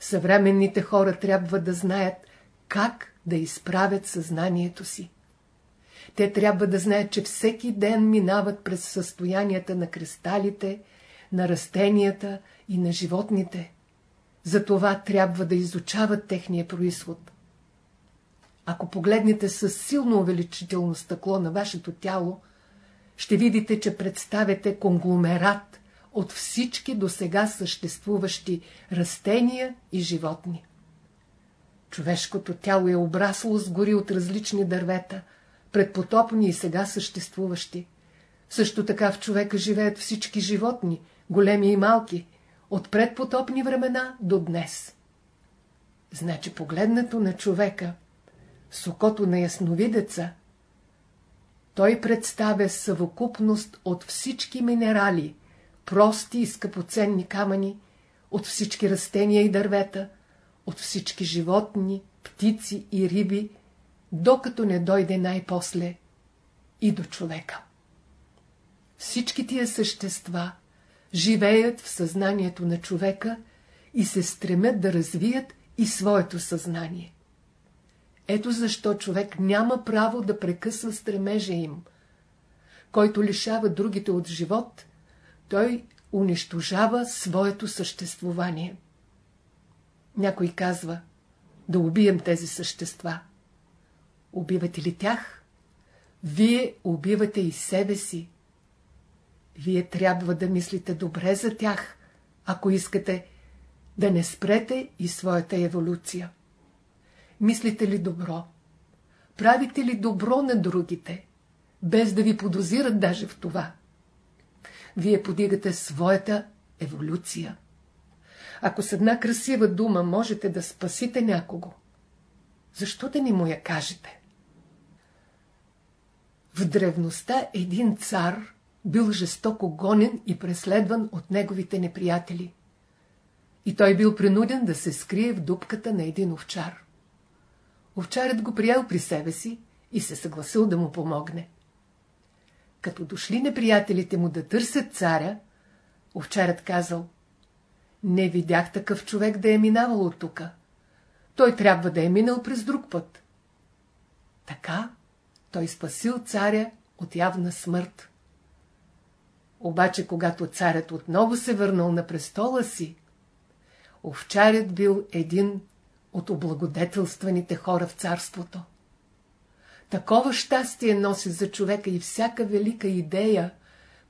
Съвременните хора трябва да знаят как да изправят съзнанието си. Те трябва да знаят, че всеки ден минават през състоянията на кристалите, на растенията и на животните. Затова трябва да изучават техния происход. Ако погледнете с силно увеличително стъкло на вашето тяло, ще видите, че представяте конгломерат от всички до сега съществуващи растения и животни. Човешкото тяло е обрасло с гори от различни дървета, предпотопни и сега съществуващи. Също така в човека живеят всички животни, големи и малки, от предпотопни времена до днес. Значи погледнато на човека, с окото на ясновидеца, той представя съвокупност от всички минерали, прости и скъпоценни камъни, от всички растения и дървета, от всички животни, птици и риби, докато не дойде най-после и до човека. Всички тия същества живеят в съзнанието на човека и се стремят да развият и своето съзнание. Ето защо човек няма право да прекъсва стремежа им. Който лишава другите от живот, той унищожава своето съществувание. Някой казва, да убием тези същества. Убивате ли тях? Вие убивате и себе си. Вие трябва да мислите добре за тях, ако искате да не спрете и своята еволюция. Мислите ли добро? Правите ли добро на другите, без да ви подозират даже в това? Вие подигате своята еволюция. Ако с една красива дума можете да спасите някого, защо да ни му я кажете? В древността един цар бил жестоко гонен и преследван от неговите неприятели. И той бил принуден да се скрие в дупката на един овчар. Овчарят го приял при себе си и се съгласил да му помогне. Като дошли неприятелите му да търсят царя, овчарят казал, не видях такъв човек да е минавал от тука. Той трябва да е минал през друг път. Така той спасил царя от явна смърт. Обаче, когато царят отново се върнал на престола си, овчарят бил един от облагодетелстваните хора в царството. Такова щастие носи за човека и всяка велика идея,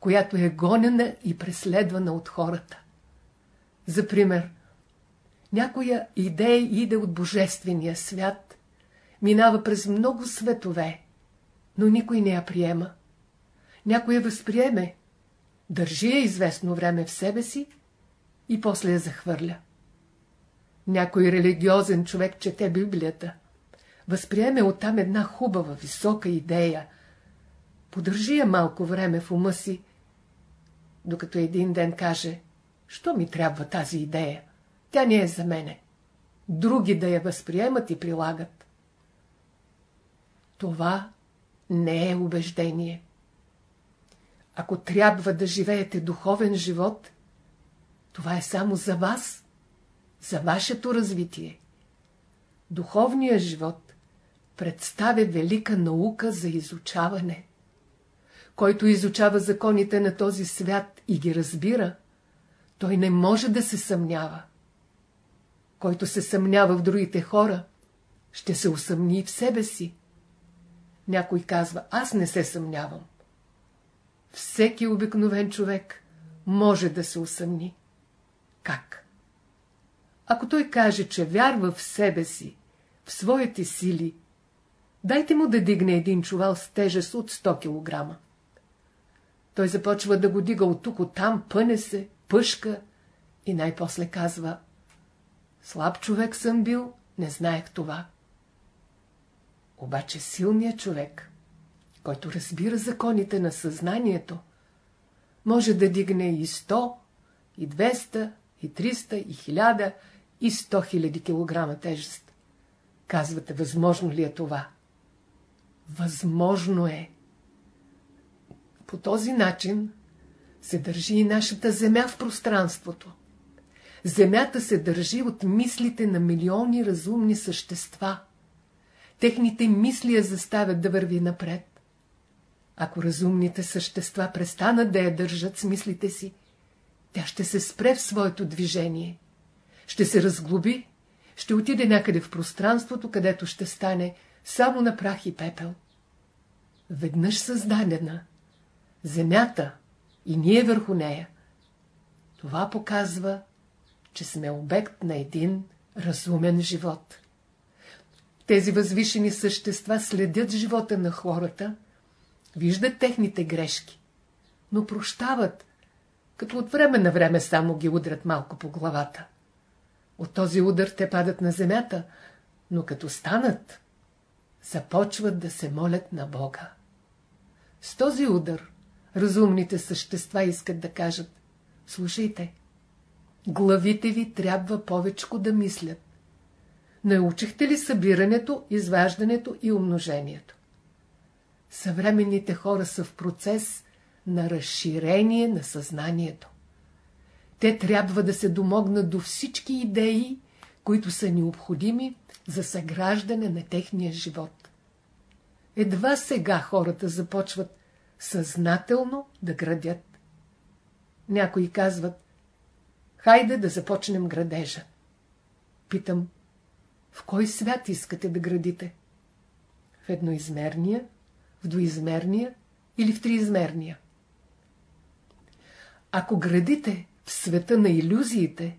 която е гонена и преследвана от хората. За пример, някоя идея иде от Божествения свят, минава през много светове, но никой не я приема. Някой я възприеме, държи я известно време в себе си и после я захвърля. Някой религиозен човек чете Библията, възприеме оттам една хубава, висока идея, подържи я малко време в ума си, докато един ден каже, що ми трябва тази идея, тя не е за мене. Други да я възприемат и прилагат. Това не е убеждение. Ако трябва да живеете духовен живот, това е само за вас, за вашето развитие. Духовният живот представя велика наука за изучаване. Който изучава законите на този свят и ги разбира, той не може да се съмнява. Който се съмнява в другите хора, ще се усъмни в себе си. Някой казва, аз не се съмнявам. Всеки обикновен човек може да се усъмни. Как? Ако той каже, че вярва в себе си, в своите сили, дайте му да дигне един чувал с тежест от 100 кг. Той започва да го дига от тук, от там, пъне се, пъшка и най-после казва Слаб човек съм бил, не знаех това. Обаче силният човек, който разбира законите на съзнанието, може да дигне и 100, и 200, и 300, и 1000, и 100 хиляди килограма тежест. Казвате, възможно ли е това? Възможно е. По този начин се държи и нашата земя в пространството. Земята се държи от мислите на милиони разумни същества. Техните мисли я заставят да върви напред. Ако разумните същества престанат да я държат с мислите си, тя ще се спре в своето движение. Ще се разглоби, ще отиде някъде в пространството, където ще стане само на прах и пепел. Веднъж създадена, земята и ние върху нея. Това показва, че сме обект на един разумен живот. Тези възвишени същества следят живота на хората, виждат техните грешки, но прощават, като от време на време само ги удрят малко по главата. От този удар те падат на земята, но като станат, започват да се молят на Бога. С този удар разумните същества искат да кажат Слушайте, главите ви трябва повечко да мислят. Научихте ли събирането, изваждането и умножението? Съвременните хора са в процес на разширение на съзнанието. Те трябва да се домогнат до всички идеи, които са необходими за съграждане на техния живот. Едва сега хората започват съзнателно да градят. Някои казват, хайде да започнем градежа. Питам, в кой свят искате да градите? В едноизмерния, в двоизмерния или в триизмерния? Ако градите в света на иллюзиите,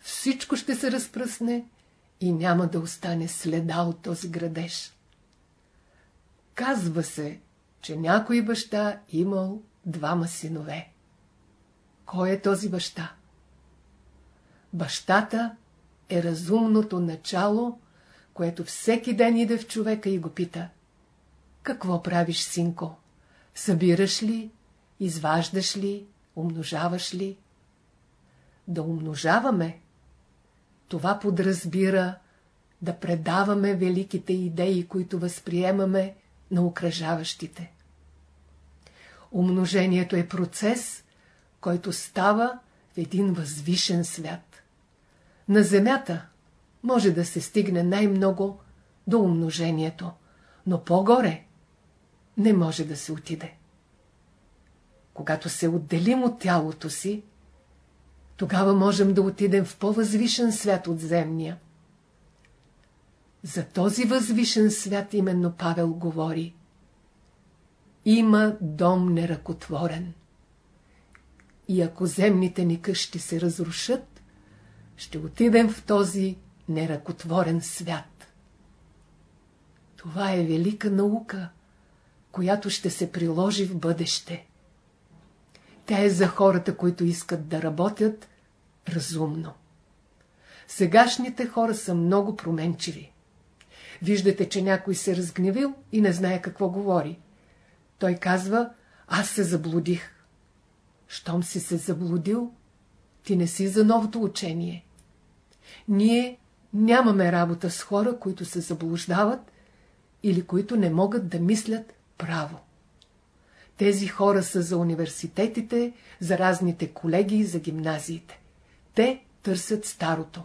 всичко ще се разпръсне и няма да остане следа от този градеж. Казва се, че някой баща имал двама синове. Кой е този баща? Бащата е разумното начало, което всеки ден иде в човека и го пита. Какво правиш, синко? Събираш ли? Изваждаш ли? Умножаваш ли? Да умножаваме. Това подразбира да предаваме великите идеи, които възприемаме на окръжаващите. Умножението е процес, който става в един възвишен свят. На Земята може да се стигне най-много до умножението, но по-горе не може да се отиде. Когато се отделим от тялото си, тогава можем да отидем в по-възвишен свят от земния. За този възвишен свят именно Павел говори. Има дом неръкотворен. И ако земните ни къщи се разрушат, ще отидем в този неръкотворен свят. Това е велика наука, която ще се приложи в бъдеще. Тя е за хората, които искат да работят разумно. Сегашните хора са много променчиви. Виждате, че някой се разгневил и не знае какво говори. Той казва, аз се заблудих. Щом си се заблудил, ти не си за новото учение. Ние нямаме работа с хора, които се заблуждават или които не могат да мислят право. Тези хора са за университетите, за разните колеги за гимназиите. Те търсят старото.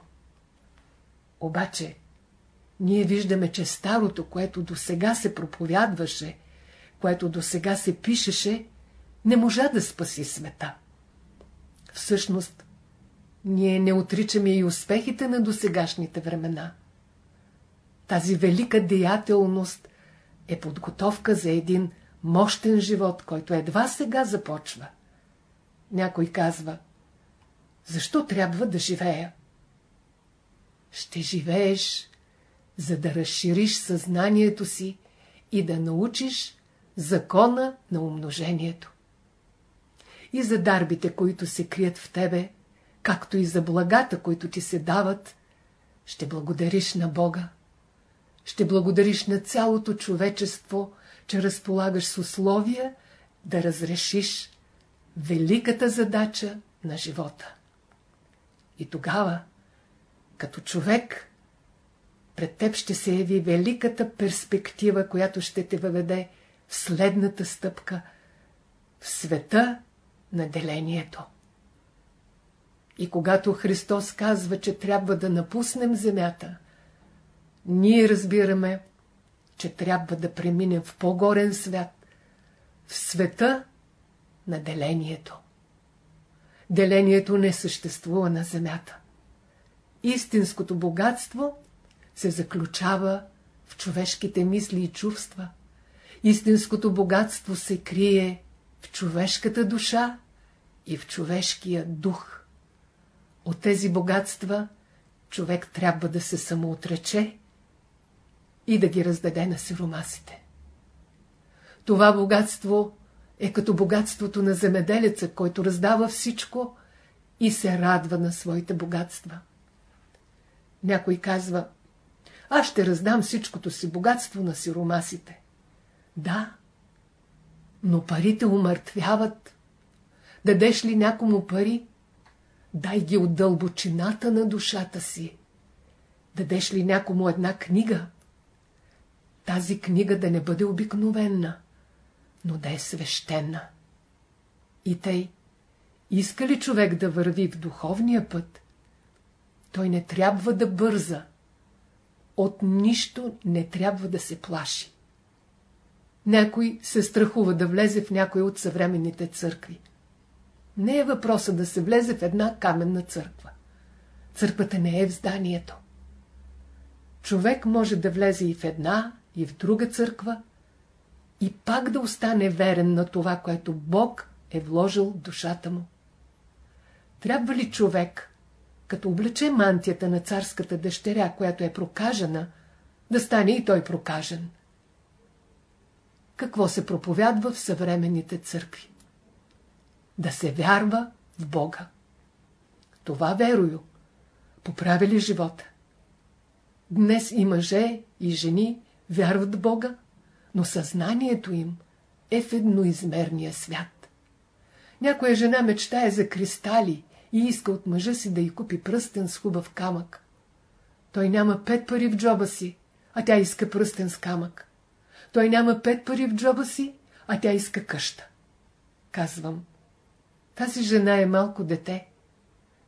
Обаче, ние виждаме, че старото, което до сега се проповядваше, което до сега се пишеше, не можа да спаси света. Всъщност, ние не отричаме и успехите на досегашните времена. Тази велика деятелност е подготовка за един мощен живот, който едва сега започва. Някой казва, защо трябва да живея? Ще живееш, за да разшириш съзнанието си и да научиш закона на умножението. И за дарбите, които се крият в тебе, както и за благата, които ти се дават, ще благодариш на Бога. Ще благодариш на цялото човечество, че разполагаш с условия да разрешиш великата задача на живота. И тогава, като човек, пред теб ще се яви великата перспектива, която ще те въведе в следната стъпка в света на делението. И когато Христос казва, че трябва да напуснем земята, ние разбираме, че трябва да преминем в по-горен свят, в света на делението. Делението не съществува на земята. Истинското богатство се заключава в човешките мисли и чувства. Истинското богатство се крие в човешката душа и в човешкия дух. От тези богатства човек трябва да се самоотрече и да ги раздаде на сиромасите. Това богатство е като богатството на земеделеца, който раздава всичко и се радва на своите богатства. Някой казва, аз ще раздам всичкото си богатство на сиромасите. Да, но парите умъртвяват. Дадеш ли някому пари, дай ги от дълбочината на душата си. Дадеш ли някому една книга, тази книга да не бъде обикновена, но да е свещена. И тъй, иска ли човек да върви в духовния път, той не трябва да бърза. От нищо не трябва да се плаши. Някой се страхува да влезе в някой от съвременните църкви. Не е въпроса да се влезе в една каменна църква. Църквата не е в зданието. Човек може да влезе и в една, и в друга църква, и пак да остане верен на това, което Бог е вложил в душата му. Трябва ли човек, като облече мантията на царската дъщеря, която е прокажена, да стане и той прокажен? Какво се проповядва в съвременните църкви? Да се вярва в Бога. Това верою поправи ли живота? Днес и мъже, и жени вярват в Бога, но съзнанието им е в едноизмерния свят. Някоя жена мечтае за кристали и иска от мъжа си да й купи пръстен с хубав камък. Той няма пет пари в джоба си, а тя иска пръстен с камък. Той няма пет пари в джоба си, а тя иска къща. Казвам, тази жена е малко дете.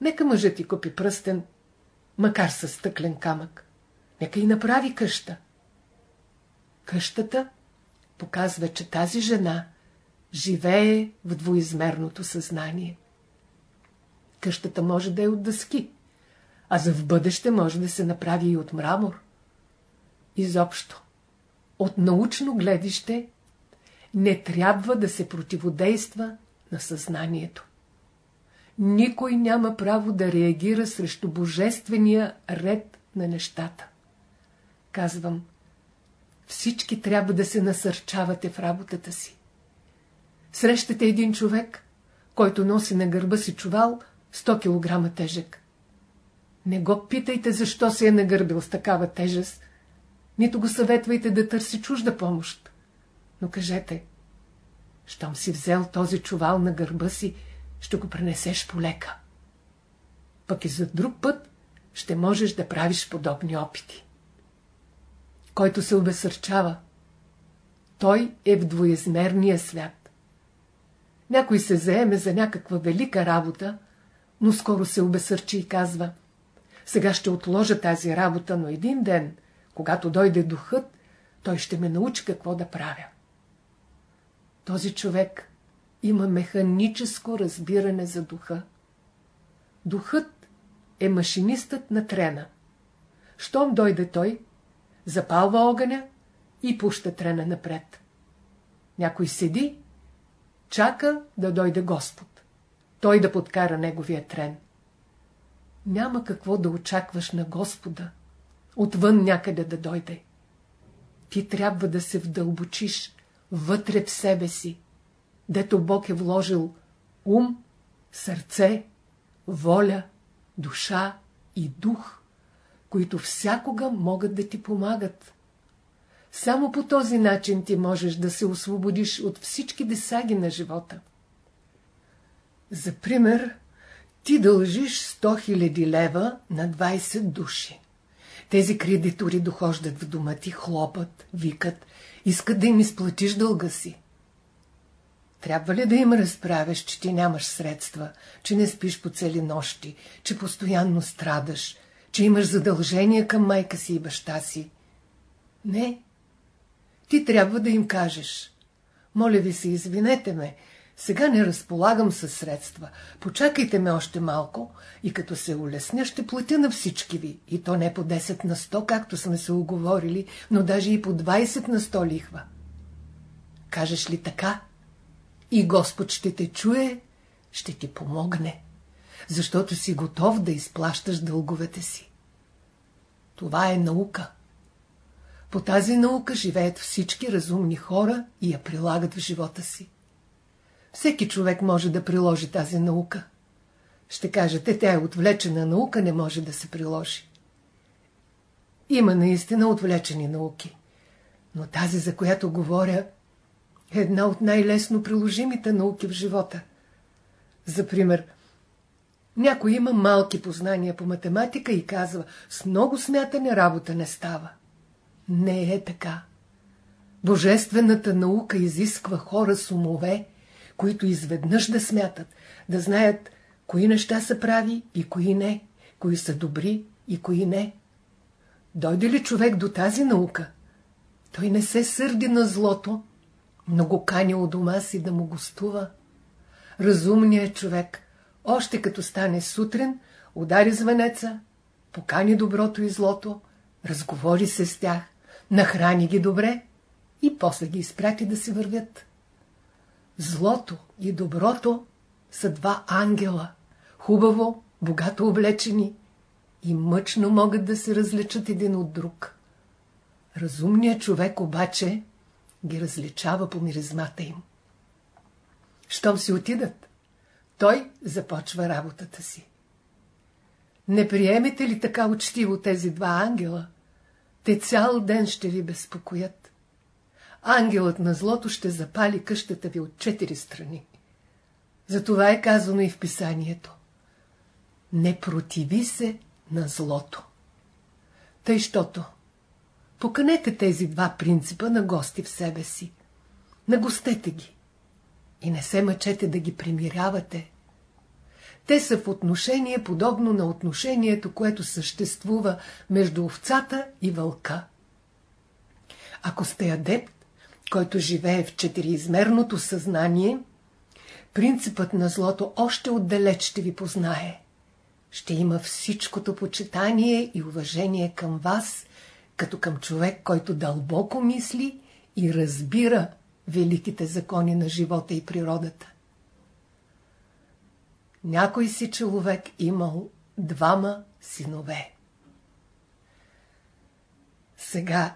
Нека мъжът ти купи пръстен, макар със стъклен камък. Нека и направи къща. Къщата показва, че тази жена живее в двоизмерното съзнание. Къщата може да е от дъски, а за в бъдеще може да се направи и от мрамор. изобщо. От научно гледище не трябва да се противодейства на съзнанието. Никой няма право да реагира срещу божествения ред на нещата. Казвам, всички трябва да се насърчавате в работата си. Срещате един човек, който носи на гърба си чувал 100 кг тежък. Не го питайте защо се е нагърбил с такава тежест, нито го съветвайте да търси чужда помощ. Но кажете, щом си взел този чувал на гърба си, ще го пренесеш полека. Пък и за друг път ще можеш да правиш подобни опити. Който се обесърчава, той е в двоезмерния свят. Някой се заеме за някаква велика работа, но скоро се обесърчи и казва Сега ще отложа тази работа, но един ден, когато дойде духът, той ще ме научи какво да правя. Този човек има механическо разбиране за духа. Духът е машинистът на трена. Щом дойде той, запалва огъня и пуща трена напред. Някой седи, чака да дойде Господ. Той да подкара неговия трен. Няма какво да очакваш на Господа, отвън някъде да дойде. Ти трябва да се вдълбочиш вътре в себе си, дето Бог е вложил ум, сърце, воля, душа и дух, които всякога могат да ти помагат. Само по този начин ти можеш да се освободиш от всички десаги на живота. За пример, ти дължиш 100 000 лева на 20 души. Тези кредитори дохождат в дома ти, хлопат, викат, искат да им изплатиш дълга си. Трябва ли да им разправяш, че ти нямаш средства, че не спиш по цели нощи, че постоянно страдаш, че имаш задължения към майка си и баща си? Не. Ти трябва да им кажеш. Моля ви се, извинете ме, сега не разполагам със средства. Почакайте ме още малко и като се улесня, ще платя на всички ви. И то не по 10 на 100, както сме се оговорили, но даже и по 20 на 100 лихва. Кажеш ли така? И Господ ще те чуе, ще ти помогне, защото си готов да изплащаш дълговете си. Това е наука. По тази наука живеят всички разумни хора и я прилагат в живота си. Всеки човек може да приложи тази наука. Ще кажете, тя е отвлечена наука, не може да се приложи. Има наистина отвлечени науки. Но тази, за която говоря, е една от най-лесно приложимите науки в живота. За пример, някой има малки познания по математика и казва, с много смятане работа не става. Не е така. Божествената наука изисква хора с умове, които изведнъж да смятат, да знаят кои неща са прави и кои не, кои са добри и кои не. Дойде ли човек до тази наука, той не се сърди на злото, но го кани у дома си да му гостува. Разумният човек, още като стане сутрин, удари звънеца, покани доброто и злото, разговори се с тях, нахрани ги добре и после ги изпрати да се вървят. Злото и доброто са два ангела, хубаво, богато облечени и мъчно могат да се различат един от друг. Разумният човек обаче ги различава по миризмата им. Щом си отидат, той започва работата си. Не приемете ли така учтиво тези два ангела? Те цял ден ще ви безпокоят. Ангелът на злото ще запали къщата ви от четири страни. Затова е казано и в писанието. Не противи се на злото. Тъй, щото Поканете тези два принципа на гости в себе си. Нагостете ги. И не се мъчете да ги примирявате. Те са в отношение подобно на отношението, което съществува между овцата и вълка. Ако сте адепт, който живее в четириизмерното съзнание, принципът на злото още отдалеч ще ви познае. Ще има всичкото почитание и уважение към вас като към човек, който дълбоко мисли и разбира великите закони на живота и природата. Някой си човек имал двама синове. Сега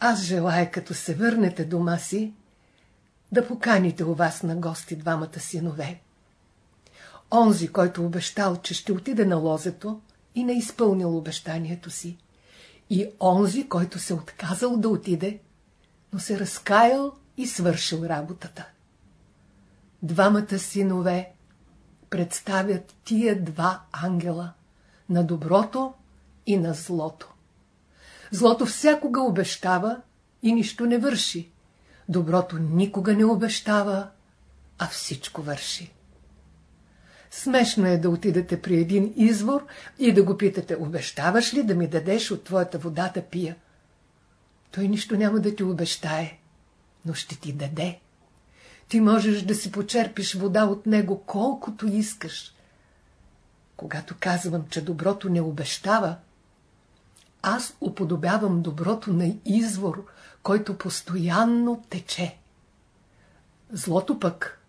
аз желая, като се върнете дома си, да поканите у вас на гости двамата синове. Онзи, който обещал, че ще отиде на лозето и не изпълнил обещанието си. И онзи, който се отказал да отиде, но се разкаял и свършил работата. Двамата синове представят тия два ангела на доброто и на злото. Злото всякога обещава и нищо не върши. Доброто никога не обещава, а всичко върши. Смешно е да отидете при един извор и да го питате, обещаваш ли да ми дадеш от твоята вода да пия? Той нищо няма да ти обещае, но ще ти даде. Ти можеш да си почерпиш вода от него колкото искаш. Когато казвам, че доброто не обещава, аз уподобявам доброто на извор, който постоянно тече. Злото пък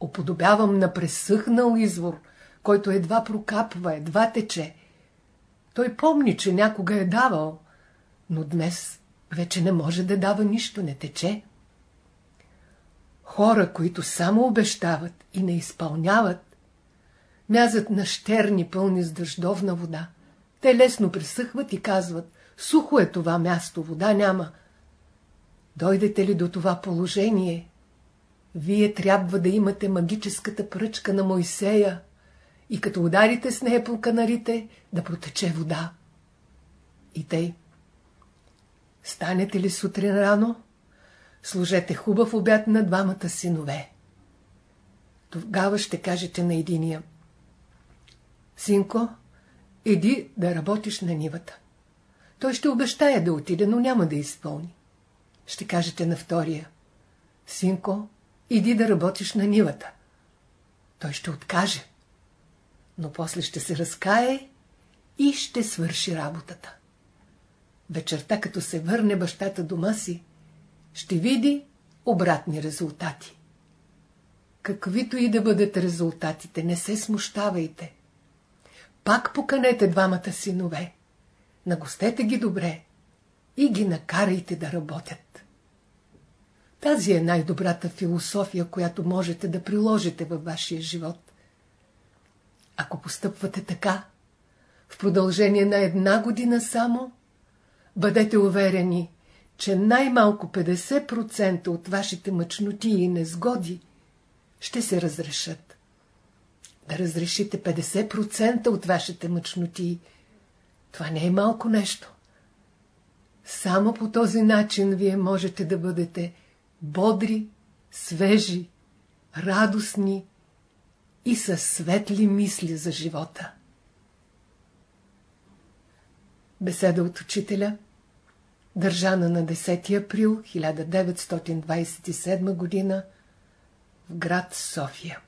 уподобявам на пресъхнал извор, който едва прокапва, едва тече. Той помни, че някога е давал, но днес вече не може да дава нищо, не тече. Хора, които само обещават и не изпълняват, мязат на щерни пълни с дъждовна вода. Те лесно пресъхват и казват, сухо е това място, вода няма. Дойдете ли до това положение, вие трябва да имате магическата пръчка на Мойсея и като ударите с нея по канарите, да протече вода. И тъй. Станете ли сутрин рано? Служете хубав обяд на двамата синове. Тогава ще кажете на единия. Синко, иди да работиш на нивата. Той ще обещая да отиде, но няма да изпълни. Ще кажете на втория. Синко, иди да работиш на нивата. Той ще откаже. Но после ще се разкае и ще свърши работата. Вечерта, като се върне бащата дома си, ще види обратни резултати. Каквито и да бъдат резултатите, не се смущавайте. Пак поканете двамата синове, нагостете ги добре и ги накарайте да работят. Тази е най-добрата философия, която можете да приложите във вашия живот. Ако постъпвате така, в продължение на една година само, бъдете уверени, че най-малко 50% от вашите мъчноти и незгоди ще се разрешат. Да разрешите 50% от вашите мъчноти, това не е малко нещо. Само по този начин вие можете да бъдете бодри, свежи, радостни и със светли мисли за живота. Беседа от учителя – държана на 10 април 1927 г. в град София.